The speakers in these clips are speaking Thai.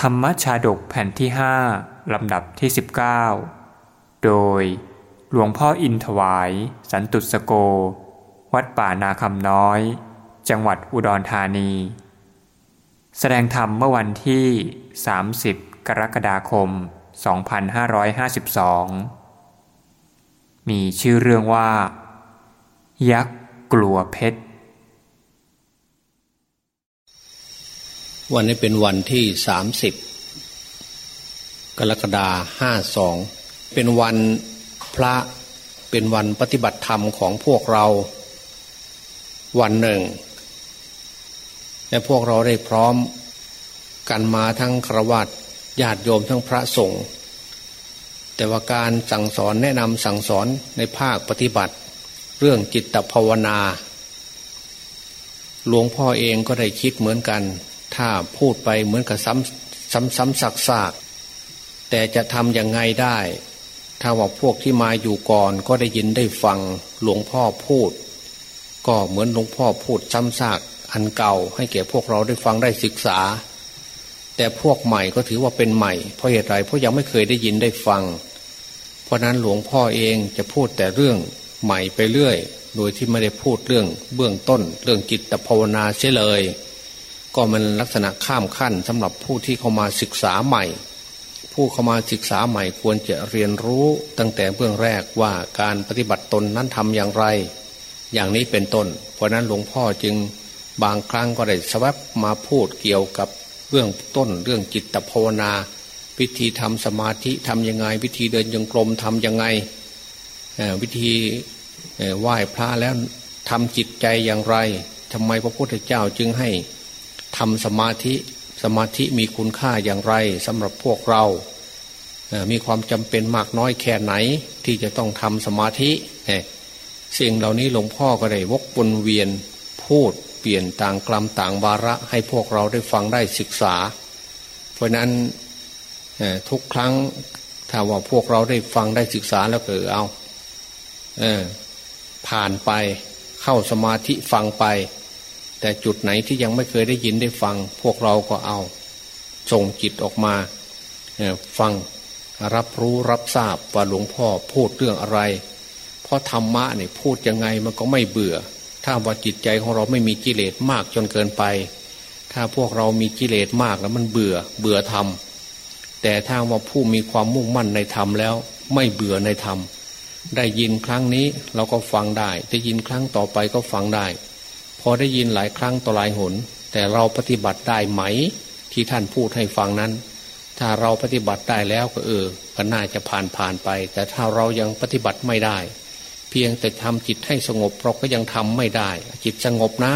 ธรรมชาดกแผ่นที่ห้าลำดับที่ 19 โดยหลวงพ่ออินถวาย สันตุสโก วัดป่านาคำน้อย จังหวัดอุดรธานี แสดงธรรมเมื่อวันที่ 30 กรกฎาคม 2552 มีชื่อเรื่องว่า ยักษ์กลัวเพชร วันนี้เป็นวันที่สามสิบกรกฎาห้าสองเป็นวันพระเป็นวันปฏิบัติธรรมของพวกเรา วันหนึ่งและพวกเราได้พร้อมกันมาทั้งครวัตญาติโยมทั้งพระสงฆ์แต่ว่าการสั่งสอนแนะนำสั่งสอนในภาคปฏิบัติ เรื่องจิตภาวนา หลวงพ่อเองก็ได้คิดเหมือนกัน ถ้าพูดไปเหมือนกับซ้ำซ้ำซ้ำซากซากแต่จะทำยังไงได้ ถ้าว่าพวกที่มาอยู่ก่อนก็ได้ยินได้ฟังหลวงพ่อพูด ก็เหมือนหลวงพ่อพูดซ้ำซากอันเก่า ให้แก่พวกเราได้ฟังได้ศึกษา แต่พวกใหม่ก็ถือว่าเป็นใหม่ เพราะเหตุไรเพราะยังไม่เคยได้ยินได้ฟัง เพราะนั้นหลวงพ่อเองจะพูดแต่เรื่องใหม่ไปเรื่อย โดยที่ไม่ได้พูดเรื่องเบื้องต้น เรื่องจิตภาวนาเสียเลย ก็มันลักษณะข้ามขั้นสำหรับผู้ที่เข้ามาศึกษาใหม่ ผู้เข้ามาศึกษาใหม่ควรจะเรียนรู้ตั้งแต่เบื้องแรกว่าการปฏิบัติตนนั้นทำอย่างไร อย่างนี้เป็นต้น เพราะนั้นหลวงพ่อจึงบางครั้งก็ได้สวับมาพูดเกี่ยวกับเรื่องต้นเรื่องจิตภาวนา วิธีทำสมาธิทำยังไง วิธีเดินยังกลมทำยังไงวิธีไหว้พระแล้วทำจิตใจอย่างไรทำไมพระพุทธเจ้าจึงให้ ทำสมาธิสมาธิมีคุณค่าอย่างไรสำหรับพวกเรา มีความจำเป็นมากน้อยแค่ไหน ที่จะต้องทำสมาธิสิ่งเหล่านี้หลวงพ่อก็ได้วกวนเวียนพูดเปลี่ยนต่างกลัมต่างวาระให้พวกเราได้ฟังได้ศึกษา เพราะนั้นทุกครั้งถ้าว่าพวกเราได้ฟังได้ศึกษาแล้วเออเอาผ่านไปเข้าสมาธิฟังไป แต่จุดไหนที่ยังไม่เคยได้ยินได้ฟัง พวกเราก็เอา ส่งจิตออกมาฟังรับรู้รับทราบว่าหลวงพ่อพูดเรื่องอะไร เพราะธรรมะเนี่ยพูดยังไงมันก็ไม่เบื่อ ถ้าว่าจิตใจของเราไม่มีกิเลสมากจนเกินไป ถ้าพวกเรามีกิเลสมากแล้วมันเบื่อเบื่อธรรมแต่ถ้าว่าผู้มีความมุ่งมั่นในธรรมแล้ว ไม่เบื่อในธรรมได้ยินครั้งนี้เราก็ฟังได้ได้ยินครั้งต่อไปก็ฟังได้ อได้ยินหลายครั้งต่อหลายหน แต่เราปฏิบัติได้ไหม ที่ท่านพูดให้ฟังนั้น ถ้าเราปฏิบัติได้แล้วก็เออก็น่าจะผ่านผ่านไป แต่ถ้าเรายังปฏิบัติไม่ได้ เพียงแต่ทำจิตให้สงบเราก็ยังทำไม่ได้ จิตสงบนะ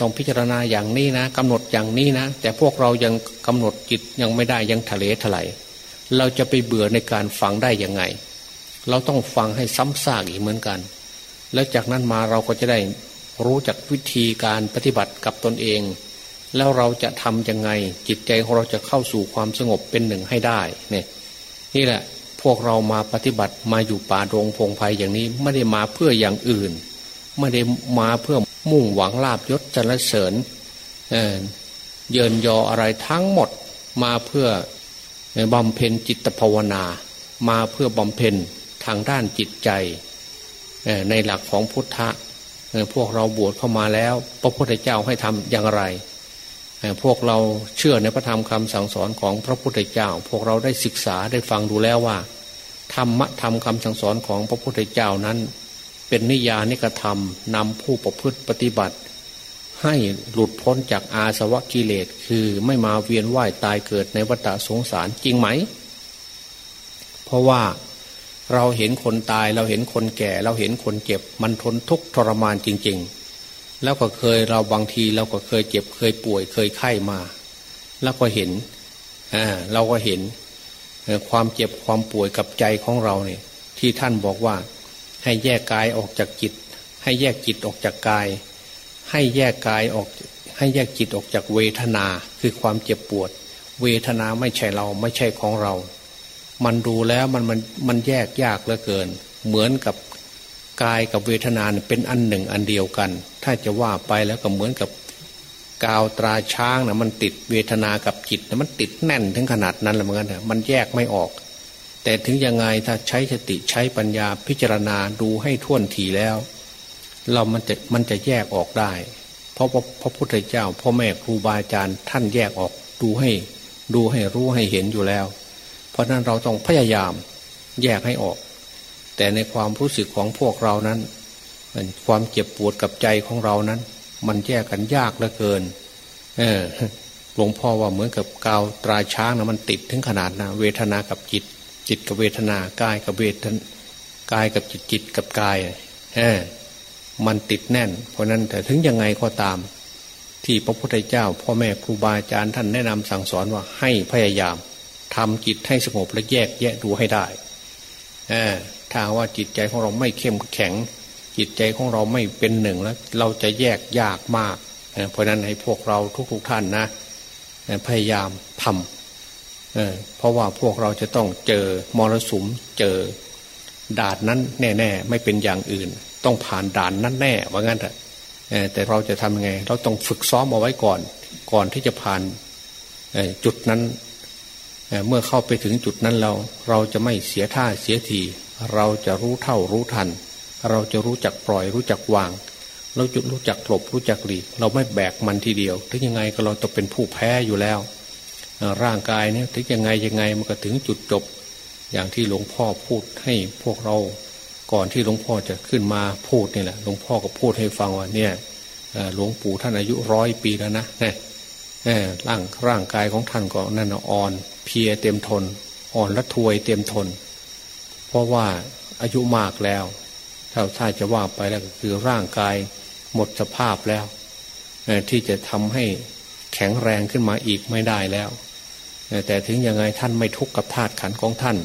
ต้องพิจารณาอย่างนี้นะกำหนดอย่างนี้นะ แต่พวกเรายังกำหนดจิตยังไม่ได้ยังทะเลถลายเราจะไปเบื่อในการฟังได้ยังไง เราต้องฟังให้ซ้ำซากอีกเหมือนกัน แล้วจากนั้นมาเราก็จะได้ รู้จักวิธีการปฏิบัติกับตนเอง แล้วเราจะทำยังไงจิตใจของเราจะเข้าสู่ความสงบเป็นหนึ่งให้ได้เนี่ยนี่แหละพวกเรามาปฏิบัติมาอยู่ป่าโรงพงไพ่อย่างนี้ไม่ได้มาเพื่ออย่างอื่น ไม่ได้มาเพื่อมุ่งหวังลาบยศจรเสริญเเยินยออะไรทั้งหมดมาเพื่อบำเพ็ญจิตภาวนา มาเพื่อบำเพ็ญทางด้านจิตใจในหลักของพุทธะ พวกเราบวชเข้ามาแล้ว พระพุทธเจ้าให้ทำอย่างไร พวกเราเชื่อในพระธรรมคำสั่งสอนของพระพุทธเจ้า พวกเราได้ศึกษาได้ฟังดูแล้วว่าธรรมะธรรมคำสั่งสอนของพระพุทธเจ้านั้น เป็นนิยานิกธรรมนำผู้ประพฤติปฏิบัติ ให้หลุดพ้นจากอาสวะกิเลสคือไม่มาเวียนว่ายตายเกิดในวัฏสงสารจริงไหม เพราะว่า เราเห็นคนตายเราเห็นคนแก่ เราเห็นคนเจ็บ มันทนทุกข์ทรมานจริง ๆ แล้วก็เคยเราบางทีเราก็เคยเจ็บเคยป่วยเคยไข้มา แล้วก็เห็นอ่าเราก็เห็นความเจ็บความป่วยกับใจของเราเนี่ยที่ท่านบอกว่า ให้แยกกายออกจากจิต ให้แยกจิตออกจากกาย ให้แยกกายออก ให้แยกจิตออกจากเวทนาคือความเจ็บปวด เวทนาไม่ใช่เราไม่ใช่ของเรา มันดูแล้วมันมันมันแยกยากเหลือเกิน เหมือนกับกายกับเวทนาเป็นอันหนึ่งอันเดียวกัน ถ้าจะว่าไปแล้วก็เหมือนกับกาวตราช้างนะมันติดเวทนากับจิตนะมันติดแน่นถึงขนาดนั้นเลยเหมือนกันนะมันแยกไม่ออก แต่ถึงยังไงถ้าใช้สติใช้ปัญญาพิจารณาดูให้ท่วนทีแล้ว เรามันจะมันจะแยกออกได้ เพราะพระพุทธเจ้าพ่อแม่ครูบาอาจารย์ท่านแยกออกดูให้ ดูให้รู้ให้เห็นอยู่แล้ว ราะนั้นเราต้องพยายามแยกให้ออก แต่ในความรู้สึกของพวกเรานั้นความเจ็บปวดกับใจของเรานั้น มันแยกกันยากเหลือเกิน เออหลวงพ่อว่าเหมือนกับกาวตราช้างนะมันติดถึงขนาดนะเวทนากับจิต จิตกับเวทนากายกับเวทนกายกับจิตจิตกับกายเออมันติดแน่น เพราะนั้นแต่ถึงยังไงก็ตาม ที่พระพุทธเจ้า พ่อแม่ครูบาอาจารย์ท่านแนะนำสั่งสอนว่าให้พยายาม ทำจิตให้สงบและแยกแยะดูให้ได้ถ้าว่าจิตใจของเราไม่เข้มแข็ง จิตใจของเราไม่เป็นหนึ่งแล้ว เราจะแยกยากมาก เพราะนั้นให้พวกเราทุกๆทท่านนะ พยายามทำเพราะว่าพวกเราจะต้องเจอมรสุมเจอด่านนั้นแน่ ๆ ไม่เป็นอย่างอื่น ต้องผ่านด่านนั้นแน่ว่างั้นแต่แต่เราจะทำยังไง เราต้องฝึกซ้อมเอาไว้ก่อน ก่อนที่จะผ่านจุดนั้น เมื่อเข้าไปถึงจุดนั้นเราเราจะไม่เสียท่าเสียที เราจะรู้เท่ารู้ทัน เราจะรู้จักปล่อยรู้จักวาง เราจุดรู้จักหลบรู้จักหลีกเราไม่แบกมันทีเดียว ถึงยังไงก็เราต้องเป็นผู้แพ้อยู่แล้ว ร่างกายเนี่ยถึงยังไงยังไงมันก็ถึงจุดจบ อย่างที่หลวงพ่อพูดให้พวกเรา ก่อนที่หลวงพ่อจะขึ้นมาพูดนี่แหละหลวงพ่อก็พูดให้ฟังว่าเนี่ยหลวงปู่ท่านอายุร้อยปีแล้วนะเนี่ยร่างร่างกายของท่านก็นั่นอ่อน พียเต็มทน อ่อนละทวยเต็มทน เพราะว่าอายุมากแล้วถ้าถ้าจะว่าไปแล้วก็คือร่างกายหมดสภาพแล้ว ที่จะทำให้แข็งแรงขึ้นมาอีกไม่ได้แล้ว แต่ถึงยังไงท่านไม่ทุกข์กับธาตุขันของท่าน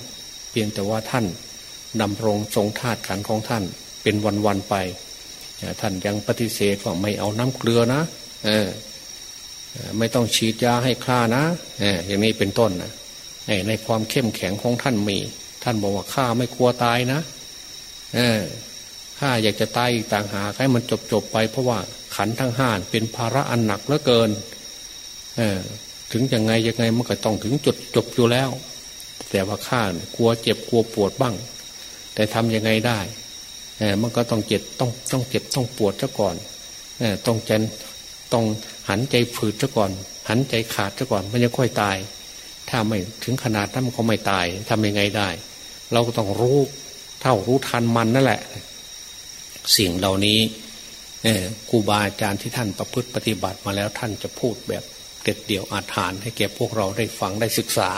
เพียงแต่ว่าท่านดำรงทรงธาตุขันของท่าน เป็นวันๆไป ท่านยังปฏิเสธว่าไม่เอาน้ำเกลือนะ ไม่ต้องฉีดยาให้คลานะอย่างนี้เป็นต้นนะในความเข้มแข็งของท่านมี ท่านบอกว่าข้าไม่กลัวตายนะข้าอยากจะตายต่างหากให้มันจบจบไป เพราะว่าขันทั้งห้านเป็นภาระอันหนักเหลือเกินถึงยังไงยังไงมันก็ต้องถึงจุดจบอยู่แล้ว แต่ว่าข้ากลัวเจ็บกลัวปวดบ้าง แต่ทำยังไงได้มันก็ต้องเจ็บต้องต้องเจ็บต้องปวดซะก่อนต้องเจนต้อง หันใจฝืดซะก่อน หันใจขาดซะก่อนมันจะค่อยตาย ถ้าไม่ถึงขนาดนั้นมันก็ไม่ตายทำยังไงได้ เราก็ต้องรู้เท่ารู้ทันมันนั่นแหละ สิ่งเหล่านี้ครูบาอาจารย์ที่ท่านประพฤติปฏิบัติมาแล้วท่านจะพูดแบบเด็ดเดี่ยวอาถรรพ์ให้แก่พวกเราได้ฟังได้ศึกษา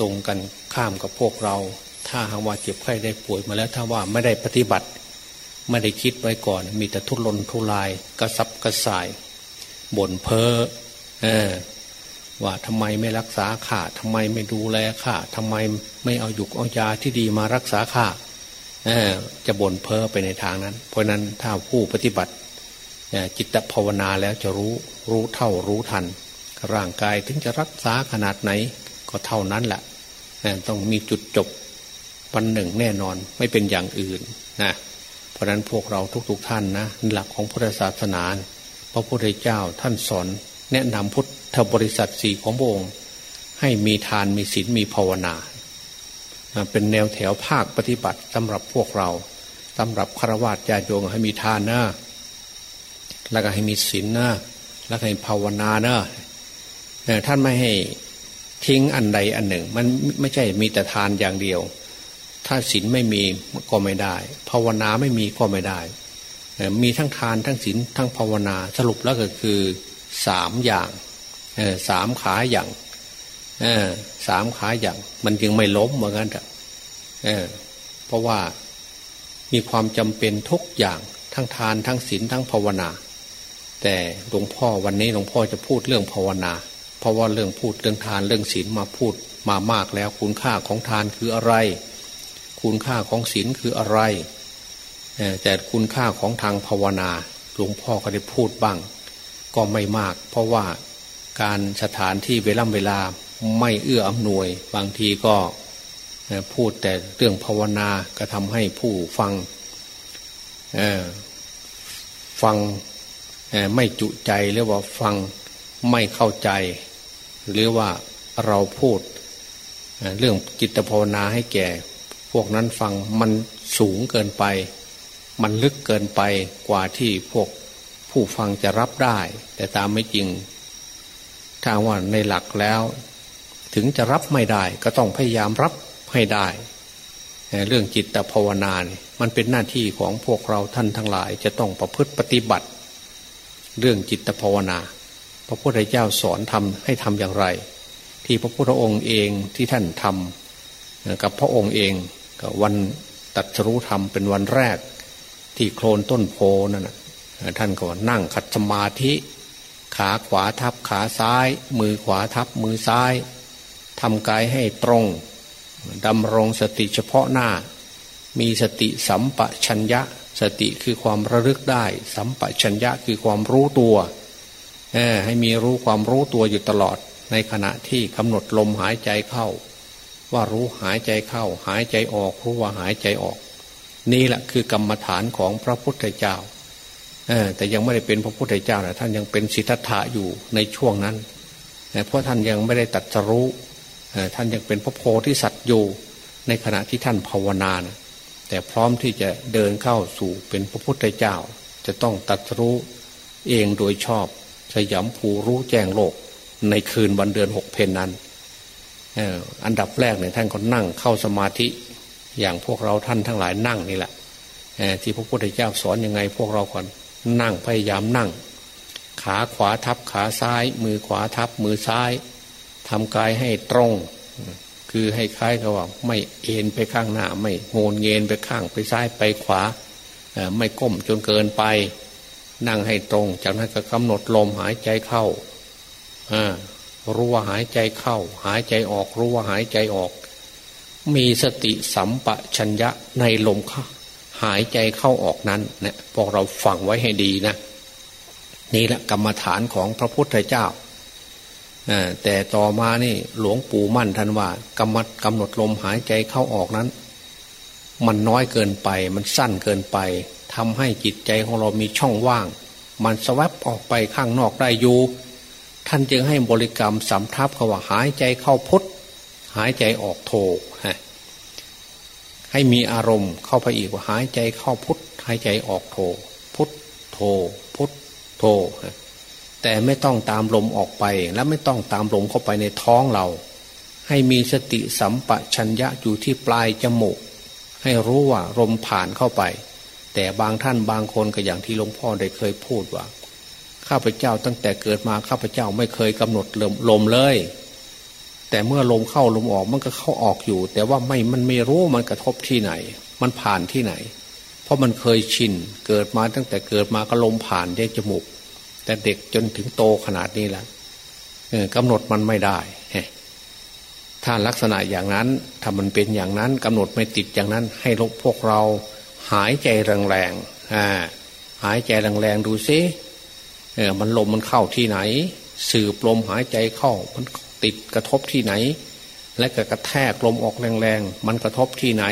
ตรงกันข้ามกับพวกเรา ถ้าหากว่าเจ็บไข้ได้ป่วยมาแล้วถ้าว่าไม่ได้ปฏิบัติ ไม่ได้คิดไว้ก่อน มีแต่ทุรนทุรายกระซับกระส่าย บ่นเพ้ออว่าทำไมไม่รักษาข้าทำไมไม่ดูแลข้าทำไมไม่เอาหยุกเอายาที่ดีมารักษาข้าจะบ่นเพ้อไปในทางนั้น เพราะนั้นถ้าผู้ปฏิบัติจิตภาวนาแล้วจะรู้รู้เท่ารู้ทัน ร่างกายถึงจะรักษาขนาดไหนก็เท่านั้นแหละต้องมีจุดจบวันหนึ่งแน่นอนไม่เป็นอย่างอื่นนะเพราะนั้นพวกเราทุกๆทท่านนะหลักของพุทธศาสนา พระพุทธเจ้าท่านสอนแนะนำพุทธบริษัทสี่ของพระองค์ให้มีทานมีศีลมีภาวนา เป็นแนวแถวภาคปฏิบัติสำหรับพวกเราสำหรับฆราวาสญาโยงให้มีทานนะแล้วก็ให้มีศีลนะแล้วก็ให้ภาวนานะท่านไม่ให้ทิ้งอันใดอันหนึ่ง มันไม่ใช่มีแต่ทานอย่างเดียว ถ้าศีลไม่มีก็ไม่ได้ ภาวนาไม่มีก็ไม่ได้ มีทั้งทานทั้งศีลทั้งภาวนาสรุปแล้วก็คือสามอย่างสามขาอย่างสามขาอย่าง มันจึงไม่ล้มเหมือนกันเออเพราะว่ามีความจำเป็นทุกอย่างทั้งทานทั้งศีลทั้งภาวนา แต่หลวงพ่อวันนี้หลวงพ่อจะพูดเรื่องภาวนา เพราะว่าเรื่องพูดเรื่องทานเรื่องศีลมาพูดมามากแล้วคุณค่าของทานคืออะไร คุณค่าของศีลคืออะไร แต่คุณค่าของทางภาวนาหลวงพ่อก็ได้พูดบ้าง ก็ไม่มาก เพราะว่าการสถานที่เวลาเวลาไม่เอื้ออำนวย บางทีก็พูดแต่เรื่องภาวนาก็ทำให้ผู้ฟังฟังไม่จุใจหรือว่าฟังไม่เข้าใจ หรือว่าเราพูดเรื่องจิตภาวนาให้แก่ พวกนั้นฟังมันสูงเกินไป มันลึกเกินไปกว่าที่พวกผู้ฟังจะรับได้ แต่ตามไม่จริง ถ้าว่าในหลักแล้ว ถึงจะรับไม่ได้ ก็ต้องพยายามรับให้ได้ เรื่องจิตภาวนาเนี่ยมันเป็นหน้าที่ของพวกเราท่านทั้งหลาย จะต้องประพฤติปฏิบัติ เรื่องจิตภาวนา พระพุทธเจ้าสอนทำให้ทำอย่างไร ที่พระพุทธองค์เองที่ท่านทำกับพระองค์เองกับวันตัดสรู้ธรรมเป็นวันแรก ที่โคลนต้นโพนั่นท่านก็นั่งขัดสมาธิ ขาขวาทับขาซ้าย มือขวาทับมือซ้ายทำกายให้ตรงดำรงสติเฉพาะหน้า มีสติสัมปชัญญะ สติคือความระลึกได้ สัมปชัญญะคือความรู้ตัวให้มีรู้ความรู้ตัวอยู่ตลอด ในขณะที่กำหนดลมหายใจเข้า ว่ารู้หายใจเข้า หายใจออก รู้ว่าหายใจออก นี่แหละคือกรรมฐานของพระพุทธเจ้าแต่ยังไม่ได้เป็นพระพุทธเจ้านะท่านยังเป็นสิทธัตถะอยู่ในช่วงนั้น เพราะท่านยังไม่ได้ตัดสรู้ท่านยังเป็นพระโพธิสัตว์อยู่ในขณะที่ท่านภาวนานะแต่พร้อมที่จะเดินเข้าสู่เป็นพระพุทธเจ้า จะต้องตัดรู้เองโดยชอบสยามภูรู้แจ้งโลกในคืนวันเดือนหกเพนนั้นอันดับแรกเนี่ยท่านก็นั่งเข้าสมาธิ อย่างพวกเราท่านทั้งหลายนั่งนี่แหละที่พระพุทธเจ้าสอนยังไง พวกเราก่อนนั่งพยายามนั่ง ขาขวาทับขาซ้าย มือขวาทับมือซ้ายทำกายให้ตรง คือให้คล้ายกับว่าไม่เอ็นไปข้างหน้า ไม่โงนเงินไปข้างไปซ้ายไปขวา ไม่ก้มจนเกินไป นั่งให้ตรง จากนั้นก็กำหนดลมหายใจเข้ารู้ว่าหายใจเข้า หายใจออก รู้ว่าหายใจออก มีสติสัมปชัญญะในลมหายใจเข้าออกนั้นเนี่ยพวกเราฟังไว้ให้ดีนะ นี่แหละกรรมฐานของพระพุทธเจ้าแต่ต่อมานี่หลวงปู่มั่นท่านว่ากำหนดกำหนดลมหายใจเข้าออกนั้น มันน้อยเกินไป มันสั้นเกินไปทำให้จิตใจของเรามีช่องว่าง มันสวับออกไปข้างนอกได้อยู่ท่านจึงให้บริกรรมสำทับเขาว่าหายใจเข้าพุท หายใจออกโทให้มีอารมณ์เข้าไปอีกว่าหายใจเข้าพุทหายใจออกโทพุทโทพุทโทแต่ไม่ต้องตามลมออกไปและไม่ต้องตามลมเข้าไปในท้องเรา ให้มีสติสัมปชัญญะอยู่ที่ปลายจมูก ให้รู้ว่าลมผ่านเข้าไป แต่บางท่านบางคนก็อย่างที่หลวงพ่อได้เคยพูดว่าข้าพเจ้าตั้งแต่เกิดมาข้าพเจ้าไม่เคยกำหนดลมลมเลย แต่เมื่อลมเข้าลมออกมันก็เข้าออกอยู่ แต่ว่าไม่มันไม่รู้มันกระทบที่ไหน มันผ่านที่ไหน เพราะมันเคยชินเกิดมาตั้งแต่เกิดมาก็ลมผ่านได้จมูก แต่เด็กจนถึงโตขนาดนี้แล้วกำหนดมันไม่ได้ถ้าลักษณะอย่างนั้นถ้ามันเป็นอย่างนั้นกำหนดไม่ติดอย่างนั้น ให้ลกพวกเราหายใจแรงๆหายใจแรงๆดูซิมันลมมันเข้าที่ไหน สืบลมหายใจเข้ามัน ติดกระทบที่ไหน และก็กระแทกลมออกแรงๆ มันกระทบที่ไหน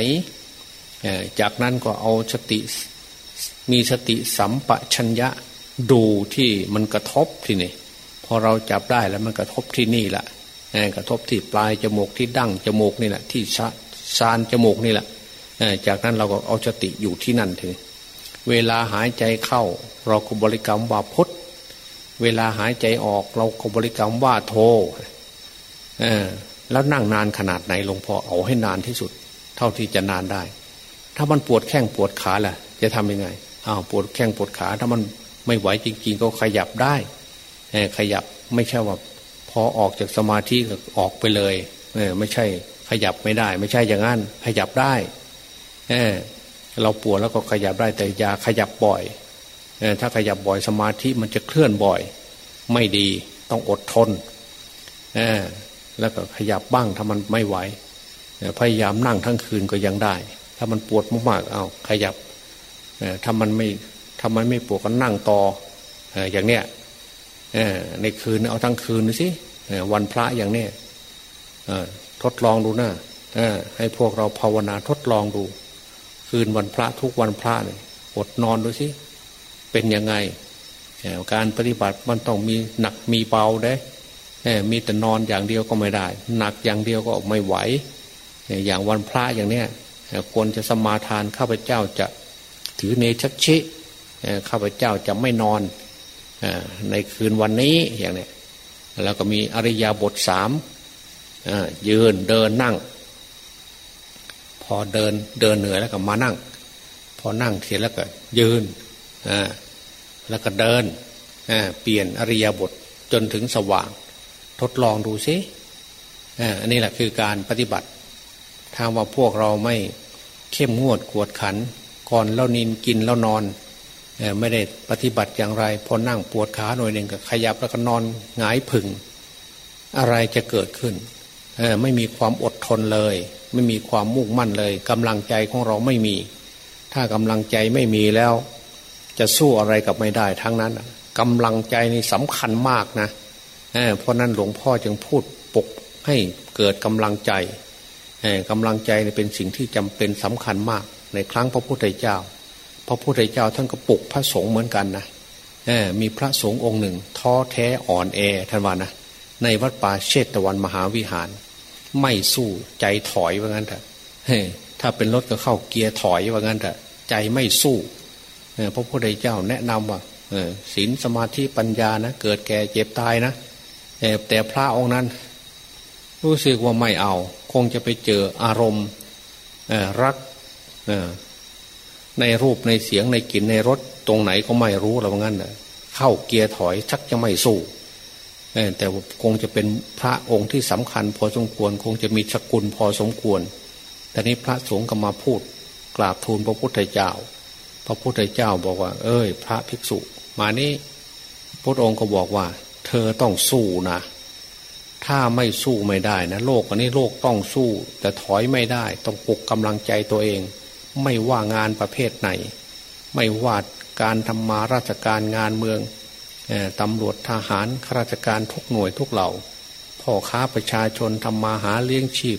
จากนั้นก็เอาสติมีสติสัมปชัญญะดูที่มันกระทบที่นี่พอเราจับได้แล้วมันกระทบที่นี่แหละกระทบที่ปลายจมูกที่ดั้งจมูกนี่แหละที่ซานจมูกนี่แหละจากนั้นเราก็เอาสติอยู่ที่นั่นถึงเวลาหายใจเข้า เราก็บริกรรมว่าพุทธเวลาหายใจออกเราก็บริกรรมว่าโท แล้วนั่งนานขนาดไหนหลวงพ่อเอาให้นานที่สุด เท่าที่จะนานได้ ถ้ามันปวดแข้งปวดขาล่ะ จะทำยังไงอ้าวปวดแข้งปวดขา ถ้ามันไม่ไหวจริง ๆ ก็ขยับได้ขยับไม่ใช่ว่าพอออกจากสมาธิก็ออกไปเลยเออไม่ใช่ขยับไม่ได้ ไม่ใช่อย่างนั้นขยับได้ เออเราปวดแล้วก็ขยับได้แต่ยาขยับบ่อยเออถ้าขยับบ่อยสมาธิมันจะเคลื่อนบ่อย ไม่ดีต้องอดทนเออ แล้วก็ขยับบ้างถ้ามันไม่ไหวพยายามนั่งทั้งคืนก็ยังได้ ถ้ามันปวดมากๆเอาขยับถ้ามันไม่ทำไมไม่ปวดก็นั่งต่ออย่างเนี้ยในคืนเอาทั้งคืนดูสิวันพระอย่างเนี้ยทดลองดูนะให้พวกเราภาวนาทดลองดู คืนวันพระทุกวันพระเนี่ยอดนอนดูสิเป็นยังไงการปฏิบัติมันต้องมีหนักมีเบาได้ มีแต่นอนอย่างเดียวก็ไม่ได้ หนักอย่างเดียวก็ไม่ไหว อย่างวันพระอย่างเนี้ยควรจะสมาทานข้าพเจ้าจะถือเนชัชิข้าพเจ้าจะไม่นอนในคืนวันนี้อย่างเนี้แล้วก็มีอริยาบทสามยืนเดินนั่ง พอเดินเดินเหนื่อยแล้วก็มานั่ง พอนั่งเสร็จแล้วก็ยืนแล้วก็เดินเปลี่ยนอริยบทจนถึงสว่าง ทดลองดูซิอันนี้แหละคือการปฏิบัติ ถ้าว่าพวกเราไม่เข้มงวดกวดขัน ก่อนแล้วนินกินแล้วนอนไม่ได้ปฏิบัติอย่างไร พอนั่งปวดขาหน่อยหนึ่งก็ขยับแล้วก็นอนหงายผึ่ง อะไรจะเกิดขึ้นไม่มีความอดทนเลย ไม่มีความมุ่งมั่นเลยกำลังใจของเราไม่มี ถ้ากำลังใจไม่มีแล้ว จะสู้อะไรกับไม่ได้ ทั้งนั้นกำลังใจนี่สำคัญมากนะ เพราะนั้นหลวงพ่อจึงพูดปกให้เกิดกำลังใจกำลังใจเป็นสิ่งที่จำเป็นสำคัญมาก ในครั้งพระพุทธเจ้า พระพุทธเจ้าท่านก็ปลุกพระสงฆ์เหมือนกันนะมีพระสงฆ์องค์หนึ่ง ท้อแท้อ่อนแอท่านว่านะในวัดป่าเชตวันมหาวิหาร ไม่สู้ใจถอยว่างั้นเถอะถ้าเป็นรถก็เข้าเกียร์ถอยว่างั้นเถอะใจไม่สู้พระพุทธเจ้าแนะนำว่าศีลสมาธิปัญญานะเกิดแก่เจ็บตายนะ แต่พระองค์นั้น รู้สึกว่าไม่เอา คงจะไปเจออารมณ์รักในรูปในเสียงในกลิ่นในรถตรงไหนก็ไม่รู้แล้วงั้นเข้าเกียร์ถอยชักจะไม่สู้แต่คงจะเป็นพระองค์ที่สำคัญ พอสมควร คงจะมีสกุลพอสมควรแต่นี้พระสงฆ์ก็มาพูดกราบทูลพระพุทธเจ้า พระพุทธเจ้าบอกว่า เอ้ย พระภิกษุ มานี้พระองค์ก็บอกว่า เธอต้องสู้นะ ถ้าไม่สู้ไม่ได้นะโลกอันนี้โลกต้องสู้ แต่ถอยไม่ได้ ต้องปลุกกำลังใจตัวเอง ไม่ว่างานประเภทไหน ไม่ว่าการทำมาราชการงานเมืองตำรวจทหารข้าราชการทุกหน่วยทุกเหล่าพ่อค้าประชาชนทำมาหาเลี้ยงชีพ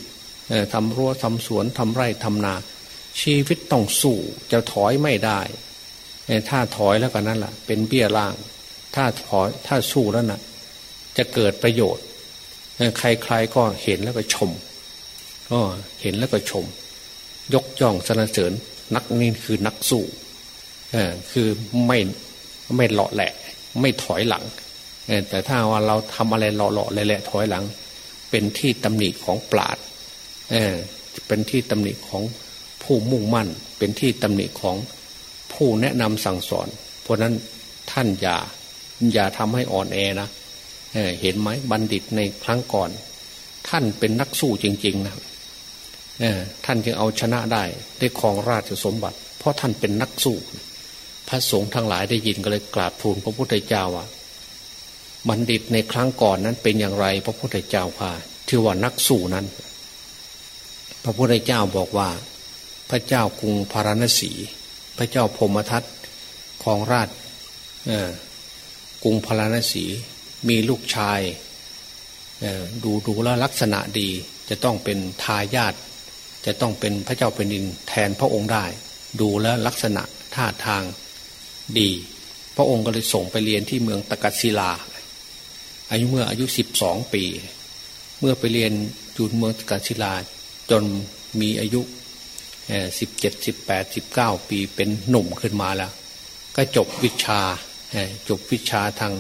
ทำรั้วทำสวนทำไร่ทำนา ชีวิตต้องสู้จะถอยไม่ได้ ถ้าถอยแล้วก็นั่นแหละเป็นเบี้ยล่าง ถ้าถอยถ้าสู้แล้วนะ่ะ จะเกิดประโยชน์ ใครๆก็เห็นแล้วก็ชมก็เห็นแล้วก็ชม ยกย่องสรรเสริญนักนี่คือนักสู้คือไม่ไม่เลาะแหละ ไม่ถอยหลังแต่ถ้าว่าเราทำอะไรหล่อๆแหละถอยหลัง เป็นที่ตำหนิของปราดเป็นที่ตำหนิของผู้มุ่งมั่น เป็นที่ตำหนิของผู้แนะนำสั่งสอน เพราะนั้นท่านอย่า อย่าทำให้อ่อนแอนะเเห็นไหมบัณฑิตในครั้งก่อน ท่านเป็นนักสู้จริง ๆนะท่านจึงเอาชนะได้ได้ครองราชสมบัติ เพราะท่านเป็นนักสู้ พระสงฆ์ทั้งหลายได้ยินก็เลยกราบทูลพระพุทธเจ้าว่าบัณฑิตในครั้งก่อนนั้นเป็นอย่างไร พระพุทธเจ้าพาที่ว่านักสู้นั้น พระพุทธเจ้าบอกว่า พระเจ้ากรุงพาราณสี พระเจ้าพมทัตของราช กรุงพาราณสีมีลูกชายดูดูแลลักษณะดี จะต้องเป็นทายาทจะต้องเป็นพระเจ้าเป็นดินแทนพระองค์ได้ ดูแลลักษณะท่าทางดี พระองค์ก็เลยส่งไปเรียนที่เมืองตะกัศิลา อายุเมื่ออายุสิบสองปี เมื่อไปเรียนอยู่เมืองตะกัศิลาจนมีอายุสิบเจ็ดสิบแปดสิบเก้าปีเป็นหนุ่มขึ้นมาแล้ว ก็จบวิชา จบวิชาทาง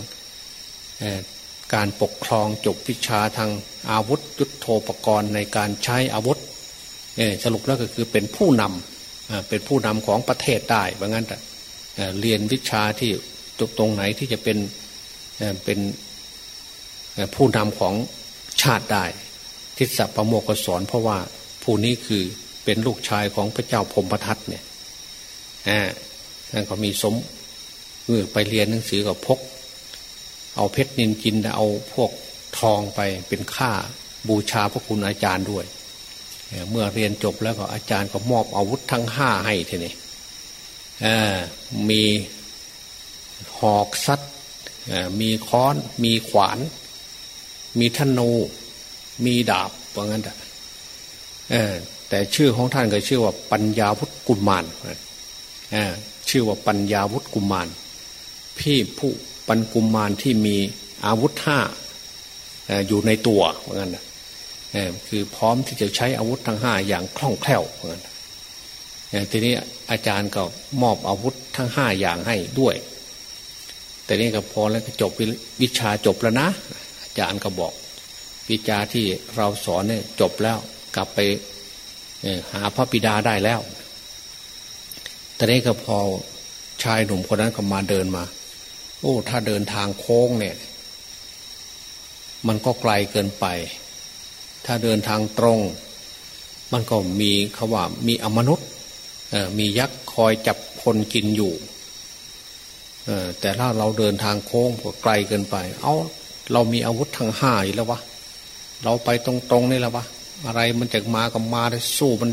การปกครองจบวิชาทางอาวุธยุทโธปกรณ์ในการใช้อาวุธสรุปแล้วก็คือเป็นผู้นำเป็นผู้นำของประเทศได้ว่างั้นเรียนวิชาที่ตรงไหนที่จะเป็นเป็นผู้นำของชาติได้ ทิศประโมกสอนเพราะว่าผู้นี้คือเป็นลูกชายของพระเจ้าพมพทัตเนี่ยท่านก็มีสม มื่อไปเรียนหนังสือก็พก เอาเพชรนินจินเอาพวกทองไปเป็นค่าบูชาพระคุณอาจารย์ด้วยเมื่อเรียนจบแล้วก็อาจารย์ก็มอบอาวุธทั้งห้าให้ทีนี้มีหอกซัดมีค้อน มีขวาน มีธนู มีดาบว่างั้นแต่แต่ชื่อของท่านก็ชื่อว่าปัญญาวุฒิกุมารชื่อว่าปัญญาวุฒิกุมาร พี่ผู้ปัญกุมมารที่มีอาวุธห้าอยู่ในตัวเหมือนกันคือพร้อมที่จะใช้อาวุธทั้งห้าอย่างคล่องแคล่วเหมือนกันทีนี้อาจารย์ก็มอบอาวุธทั้งห้าอย่างให้ด้วย แต่นี้ก็พอแล้วก็จบวิชาจบแล้วนะ อาจารย์ก็บอก วิชาที่เราสอนเนี่ยจบแล้วกลับไปหาพระบิดาได้แล้วแต่นี้ก็พอชายหนุ่มคนนั้นก็มาเดินมา โอ้ถ้าเดินทางโค้งเนี่ย มันก็ไกลเกินไป ถ้าเดินทางตรง มันก็มีคาว่ามีอมนุษย์มียักษ์คอยจับคนกินอยู่แต่ถ้าเราเดินทางโค้งก็ไกลเกินไป เอาเรามีอาวุธทางห้าอยู่แล้ววะเราไปตรงๆนี่แล้ววะอะไรมันจะมากับมาได้สู้มัน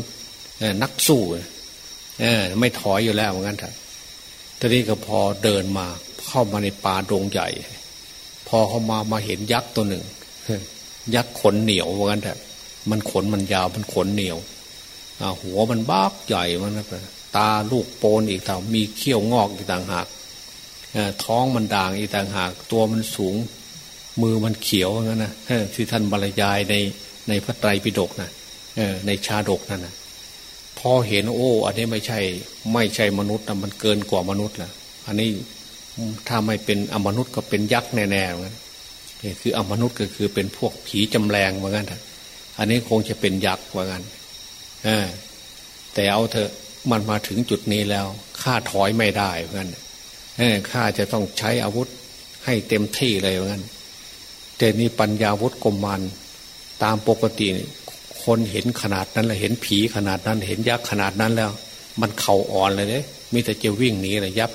นักสู้ไม่ถอยอยู่แล้วเหมือนกันท่านทีนี้ก็พอเดินมา เข้ามาในป่าดงใหญ่ พอเขามามาเห็นยักษ์ตัวหนึ่งยักษ์ขนเหนียวเหมือนกันท่มันขนมันยาวมันขนเหนียวหัวมันบ้าใหญ่มันนะตาลูกโปนอีกต่างมีเขี้ยวงอกอีกต่างหากท้องมันด่างอีกต่างหาก ตัวมันสูง มือมันเขียวงั้นนะที่ท่านบรรยายในในพระไตรปิฎกนะในชาดกนั่นนะพอเห็นโอ้ อันนี้ไม่ใช่ ไม่ใช่มนุษย์นะมันเกินกว่ามนุษย์ละอันนี้ ถ้าไม่เป็นอมนุษย์ก็เป็นยักษ์แน่ๆเหมือนกันคืออมนุษย์ก็คือเป็นพวกผีจำแรงเหมือนกันอันนี้คงจะเป็นยักษ์เหมือนกันแต่เอาเถอะมันมาถึงจุดนี้แล้วข้าถอยไม่ได้เหมือนกันข้าจะต้องใช้อาวุธให้เต็มที่เลยเหมือนกันแต่นี่ปัญญาวุธกรมมันตามปกติคนเห็นขนาดนั้นแล้วเห็นผีขนาดนั้น เห็นยักษ์ขนาดนั้นแล้ว มันเข่าอ่อนเลยเนี่ยมิแต่จะวิ่งหนีเลยยับ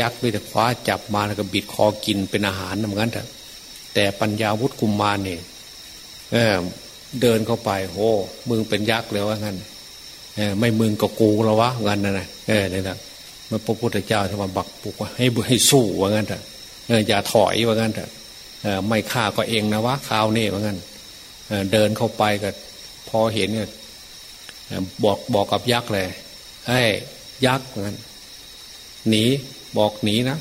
ยักษ์มิแต่คว้าจับมาแล้วก็บิดคอกินเป็นอาหารเหมือนกันแต่ปัญญาวุฒิกุมมารเนี่ยเเดินเข้าไปโอ้มึงเป็นยักษ์เลยว่างั้นไม่มึงก็กูแล้ววะงั้นนะนะเออเนี่ยนะมันพระพุทธเจ้าท่านมาบักปุกว่าให้ให้สู้ว่างั้นเถอะอย่าถอยว่างั้นเถอะไม่ฆ่าก็เองนะวะข้าวนี่ว่างั้นเออเดินเข้าไปก็พอเห็นเนี่ยบอกบอกกับยักษ์เลยไอ้ยักษ์งั้นหนี บอกหนีนะ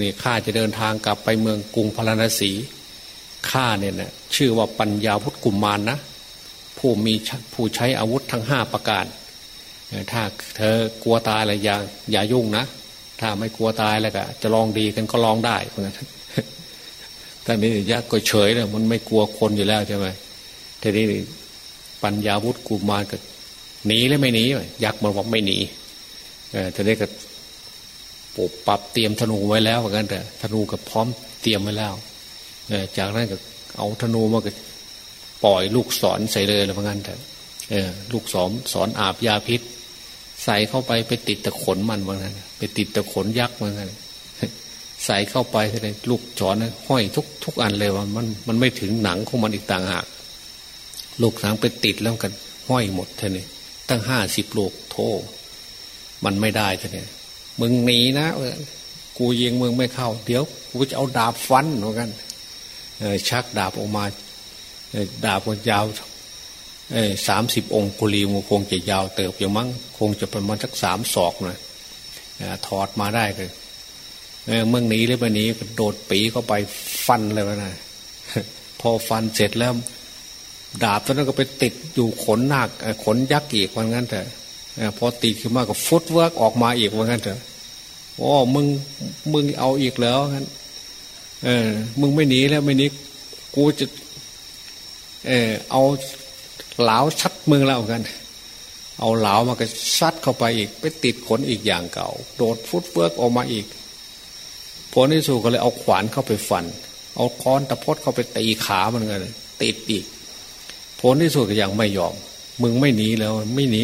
นี่ข้าจะเดินทางกลับไปเมืองกรุงพาราณสีข้าเนี่ยนะชื่อว่าปัญญาพุทธกุมมารนนะผู้มีผู้ใช้อาวุธทั้งห้าประการถ้าเธอกลัวตายอะไรอย่าอย่ายุ่งนะถ้าไม่กลัวตายแล้วก็จะลองดีกันก็ลองได้เหมือนกันแต่นี้ยักษ์ก็เฉยเลยมันไม่กลัวคนอยู่แล้วใช่ไหมทีนี้ปัญญาวุฒิกุมารก็หนีเลยไม่หนียักษ์มันบอกไม่หนีเออทีนี้ก็ ปุบปรับเตรียมธนูไว้แล้วเหมือนกันแต่ธนูก็พร้อมเตรียมไว้แล้วเอจากนั้นก็เอาธนูมาก็ปล่อยลูกศรใส่เลยเหมือนกันแต่ลูกศรสอนอาบยาพิษ ใส่เข้าไปไปติดตะขนมันเหมือนกันไปติดตะขนยักษ์เหมือนกันใส่เข้าไปเลยลูกศรห้อยทุกทุกอันเลยว่ามันมันไม่ถึงหนังของมันอีกต่างหากลูกสางไปติดแล้วกัน ห้อยหมดเท่านี้ตั้งห้าสิบลูกโทมันไม่ได้เท่านี้ มึงหนีนะกูยิงมึงไม่เข้า เดี๋ยวกูจะเอาดาบฟันเหมือนกันชักดาบออกมาดาบมันยาวสามสิบองคุลีมูคงจะยาวเติบอย่างมั้งคงจะประมาณสักสามศอกหน่อยถอดมาได้เลยเมืองนี้เลยวันนี้โดดปีเข้าไปฟันเลยวนะพอฟันเสร็จแล้ว ดาบตอนนั้นก็ไปติดอยู่ขนนาคขนยักษ์อีกว่างั้นเถอะ พอตีขึ้นมาก็ฟุตเวิร์กออกมาอีกว่างั้นเถอะโอ้มึงมึงเอาอีกแล้วงั้นเออ มึงไม่หนีแล้วไม่หนีกูจะ เออเอาเหลาชัดมึงแล้วกัน เอาเหลามาก็ซัดเข้าไปอีก ไปติดขนอีกอย่างเก่า โดดฟุตเวิร์กออกมาอีกผลที่สุดก็เลยเอาขวานเข้าไปฟัน เอาค้อนตะพดเข้าไปตีขามันกันติดอีกผลที่สุดก็ยังไม่ยอม มึงไม่หนีแล้วไม่หนี